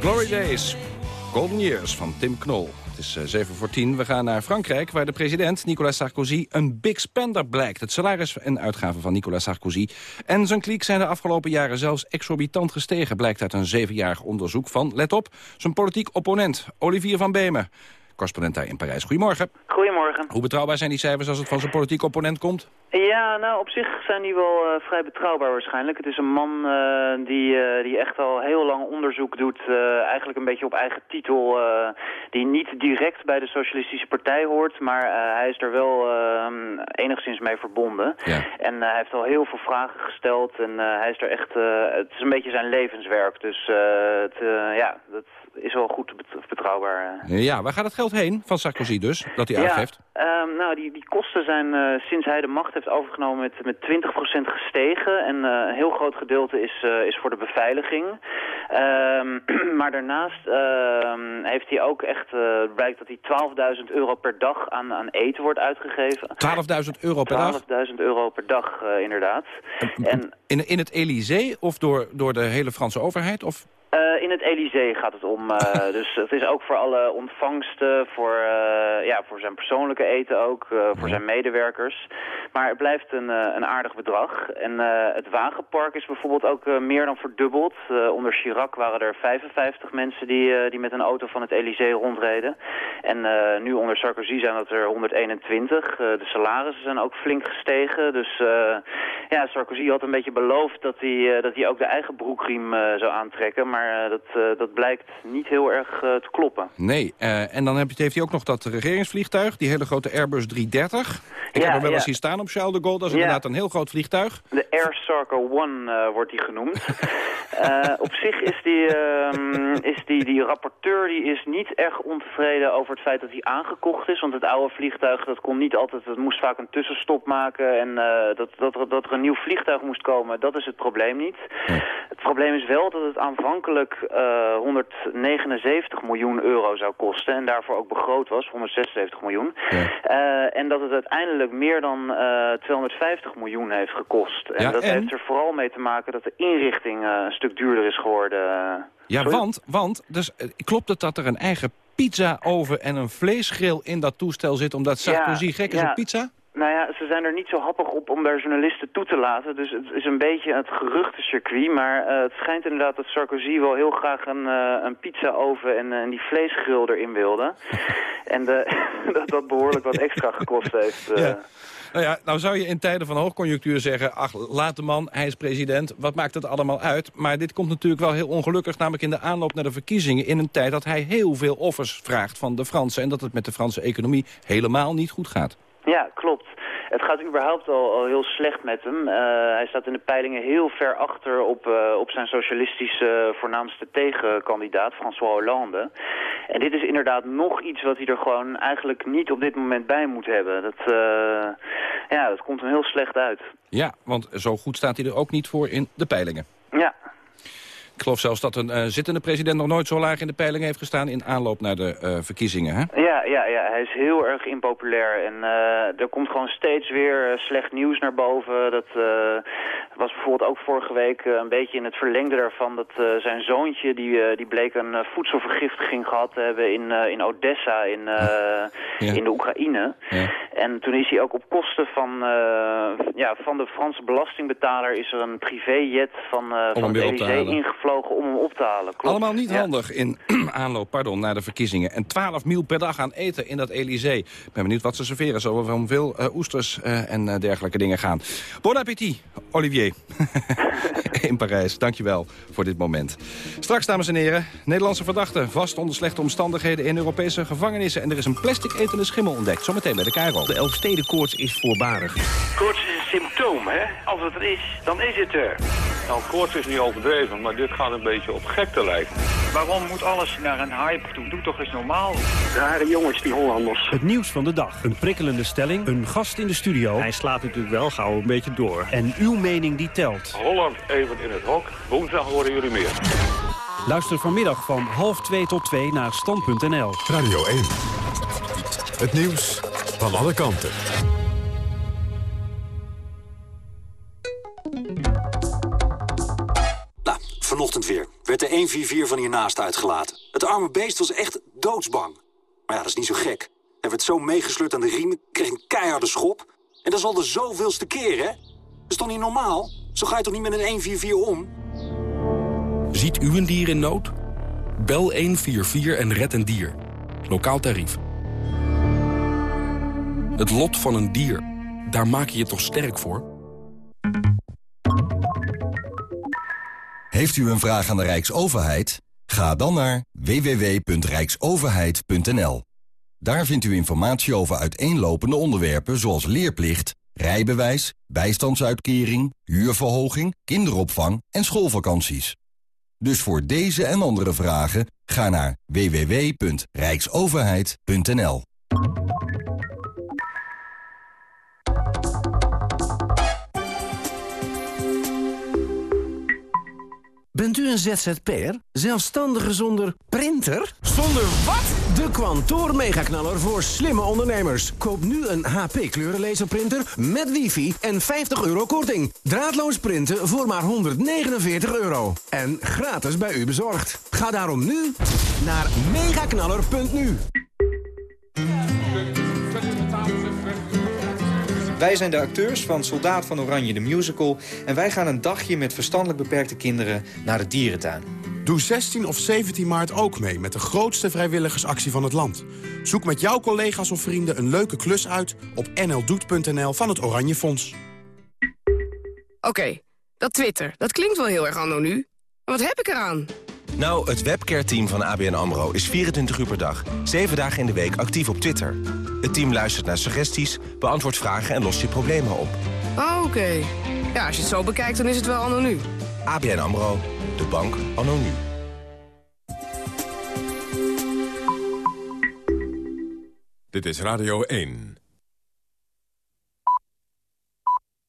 S34: Glory Days. Golden Years van Tim Knol. Het is 7 eh, voor 10. We gaan naar Frankrijk, waar de president Nicolas Sarkozy een big spender blijkt. Het salaris en uitgaven van Nicolas Sarkozy en zijn kliek zijn de afgelopen jaren zelfs exorbitant gestegen. Blijkt uit een zevenjarig onderzoek van, let op, zijn politiek opponent Olivier van Beemen.
S23: correspondent daar in Parijs. Goedemorgen.
S35: Goedemorgen.
S23: Hoe betrouwbaar zijn die cijfers als het van zijn politieke opponent komt?
S35: Ja, nou op zich zijn die wel uh, vrij betrouwbaar waarschijnlijk. Het is een man uh, die, uh, die echt al heel lang onderzoek doet, eigenlijk een beetje op eigen titel, die niet direct bij de Socialistische Partij hoort, maar hij is er wel ehm, enigszins mee verbonden.
S23: Ja.
S35: En hij heeft al heel veel vragen gesteld en hij is er echt, het is een beetje zijn levenswerk. Dus het, ja, dat is wel goed betrouwbaar.
S23: Ja, waar gaat het geld heen van Sarkozy dus, dat hij uitgeeft?
S35: Ja, um, nou die, die kosten zijn sinds hij de macht heeft overgenomen met, met 20% gestegen. En uh, een heel groot gedeelte is, uh, is voor de beveiliging. Um, maar daarnaast uh, heeft hij ook echt uh, bereikt dat hij 12.000 euro per dag aan, aan eten wordt uitgegeven.
S23: 12.000 euro per dag?
S35: 12.000 euro per dag, inderdaad.
S23: En, in, in het Elysée of door, door de hele Franse overheid? Of...
S35: Uh, in het Elysée gaat het om. Uh, dus het is ook voor alle ontvangsten, voor, uh, ja, voor zijn persoonlijke eten ook, voor zijn medewerkers. Maar het blijft een, een aardig bedrag. En het wagenpark is bijvoorbeeld ook meer dan verdubbeld. onder Chirac waren er 55 mensen die, die met een auto van het Elysée rondreden. En nu onder Sarkozy zijn dat er 121. de salarissen zijn ook flink gestegen. Dus ja, Sarkozy had een beetje beloofd dat hij, dat hij ook de eigen broekriem zou aantrekken. Maar dat, dat blijkt niet heel erg te kloppen.
S23: Nee, en dan heeft hij ook nog dat regeringsvliegtuig, die hele grote Airbus 330. Ik
S35: ja,
S23: heb er wel
S35: ja.
S23: eens hier staan op De Gaulle, dat is
S35: Ja.
S23: inderdaad een heel groot vliegtuig.
S35: De Air Sarko One wordt die genoemd. Eh, op zich is, die, ehm, is die, die rapporteur die is niet erg ontevreden over het feit dat hij aangekocht is. Want het oude vliegtuig dat kon niet altijd, het moest vaak een tussenstop maken. En eh, dat, dat, er, dat er een nieuw vliegtuig moest komen, dat is het probleem niet. Het probleem is wel dat het aanvankelijk eh, 179 miljoen euro zou kosten. En daarvoor ook begroot was, 176 miljoen. Eh, en dat het uiteindelijk meer dan eh, 250 miljoen heeft gekost. En
S23: Ja,
S35: dat
S23: en?
S35: heeft er vooral mee te maken dat de inrichting eh, een stuk duurder is geworden.
S23: Ja,
S35: Sorry?
S23: want, want dus, eh, klopt het dat er een eigen pizza-oven en een vleesgrill in dat toestel zit... omdat Sarkozy
S35: Ja,
S23: gek is
S35: ja.
S23: op pizza?
S35: Nou ja, ze zijn er niet zo happig op om daar journalisten toe te laten. Dus het is een beetje het geruchtencircuit. Maar eh, het schijnt inderdaad dat Sarkozy wel heel graag een, eh, een pizza-oven en, eh, en die vleesgrill erin wilde. en de, dat dat behoorlijk wat extra gekost heeft. eh.
S23: Ja. Nou ja, nou zou je in tijden van hoogconjunctuur zeggen... ach, laat de man, hij is president, wat maakt het allemaal uit? Maar dit komt natuurlijk wel heel ongelukkig... namelijk in de aanloop naar de verkiezingen... in een tijd dat hij heel veel offers vraagt van de Fransen... en dat het met de Franse economie helemaal niet goed gaat.
S35: Ja, klopt. Het gaat überhaupt al, heel slecht met hem. Eh, hij staat in de peilingen heel ver achter op, eh, op zijn socialistische voornaamste tegenkandidaat, François Hollande. En dit is inderdaad nog iets wat hij er gewoon eigenlijk niet op dit moment bij moet hebben. Dat, eh, ja, dat komt hem heel slecht uit.
S23: Ja, want zo goed staat hij er ook niet voor in de peilingen.
S35: Ja.
S23: Ik geloof zelfs dat een eh, zittende president nog nooit zo laag in de peilingen heeft gestaan... in aanloop naar de eh, verkiezingen, hè?
S35: Ja, ja, ja, hij is heel erg impopulair en eh, er komt gewoon steeds weer slecht nieuws naar boven. Dat was bijvoorbeeld ook vorige week een beetje in het verlengde daarvan dat zijn zoontje, die, die bleek een voedselvergiftiging gehad te hebben in, in Odessa in, in de Oekraïne. En toen is hij ook op kosten van, eh, ja, van de Franse belastingbetaler is er een privéjet van,
S23: Om
S35: van Elysée
S23: halen.
S35: ingevlogen om hem op te halen. Klopt.
S23: Allemaal niet
S35: Ja.
S23: handig in aanloop pardon, naar de verkiezingen. En 12 mil per dag aan eten in dat Elysée. Ik ben benieuwd wat ze serveren. Er om veel eh, oesters en dergelijke dingen gaan. Bon appétit, Olivier. in Parijs. Dankjewel voor dit moment. Straks, dames en heren, Nederlandse verdachten. Vast onder slechte omstandigheden in Europese gevangenissen. En er is een plastic etende schimmel ontdekt. Zometeen bij de Cairo. De Elfstedenkoorts is voorbarig.
S36: Koorts is een symptoom, hè? Als het er is, dan is het er.
S37: Nou, koorts is niet overdreven, maar dit gaat een beetje op gekte lijken.
S36: Waarom moet alles naar een hype toe? Doe toch eens normaal.
S37: Rare jongens, die Hollanders.
S38: Het nieuws van de dag. Een prikkelende stelling. Een gast in de studio. Hij slaat natuurlijk wel gauw een beetje door. En uw mening die telt.
S37: Holland even in het hok. Woensdag horen jullie meer.
S38: Luister vanmiddag van half 2 tot 2 naar stand.nl.
S8: Radio 1. Het nieuws van alle kanten.
S39: Nou, vanochtend weer. Werd de 144 van hiernaast uitgelaten. Het arme beest was echt doodsbang. Maar ja, dat is niet zo gek. Hij werd zo meegesleurd aan de riemen, kreeg een keiharde schop. En dat is al de zoveelste keer, hè? Dat is toch niet normaal? Zo ga je toch niet met een 144 om?
S40: Ziet u een dier in nood? Bel 144 en red een dier. Lokaal tarief.
S30: Het lot van een dier. Daar maak je je toch sterk voor?
S33: Heeft u een vraag aan de Rijksoverheid? Ga dan naar www.rijksoverheid.nl. Daar vindt u informatie over uiteenlopende onderwerpen zoals leerplicht, rijbewijs, bijstandsuitkering, huurverhoging, kinderopvang en schoolvakanties. Dus voor deze en andere vragen ga naar www.rijksoverheid.nl.
S41: Bent u een ZZP'er? Zelfstandige zonder printer? Zonder wat? De Kwantoor Megaknaller voor slimme ondernemers. Koop nu een HP kleurenlaserprinter met wifi en 50 euro korting. Draadloos printen voor maar 149 euro. En gratis bij u bezorgd. Ga daarom nu naar megaknaller.nu.
S13: Wij zijn de acteurs van Soldaat van Oranje, de musical... en wij gaan een dagje met verstandelijk beperkte kinderen naar de dierentuin.
S42: Doe 16 of 17 maart ook mee met de grootste vrijwilligersactie van het land. Zoek met jouw collega's of vrienden een leuke klus uit op nldoet.nl van het Oranje Fonds.
S12: Oké, dat Twitter, dat klinkt wel heel erg anno nu. Maar wat heb ik eraan?
S43: Nou, het webcare-team van ABN AMRO is 24 uur per dag, 7 dagen in de week actief op Twitter. Het team luistert naar suggesties, beantwoordt vragen en lost je problemen op.
S12: Oh, oké. Ja, als je het zo bekijkt, dan is het wel anno nu.
S43: ABN AMRO, de bank anno nu.
S8: Dit is Radio 1.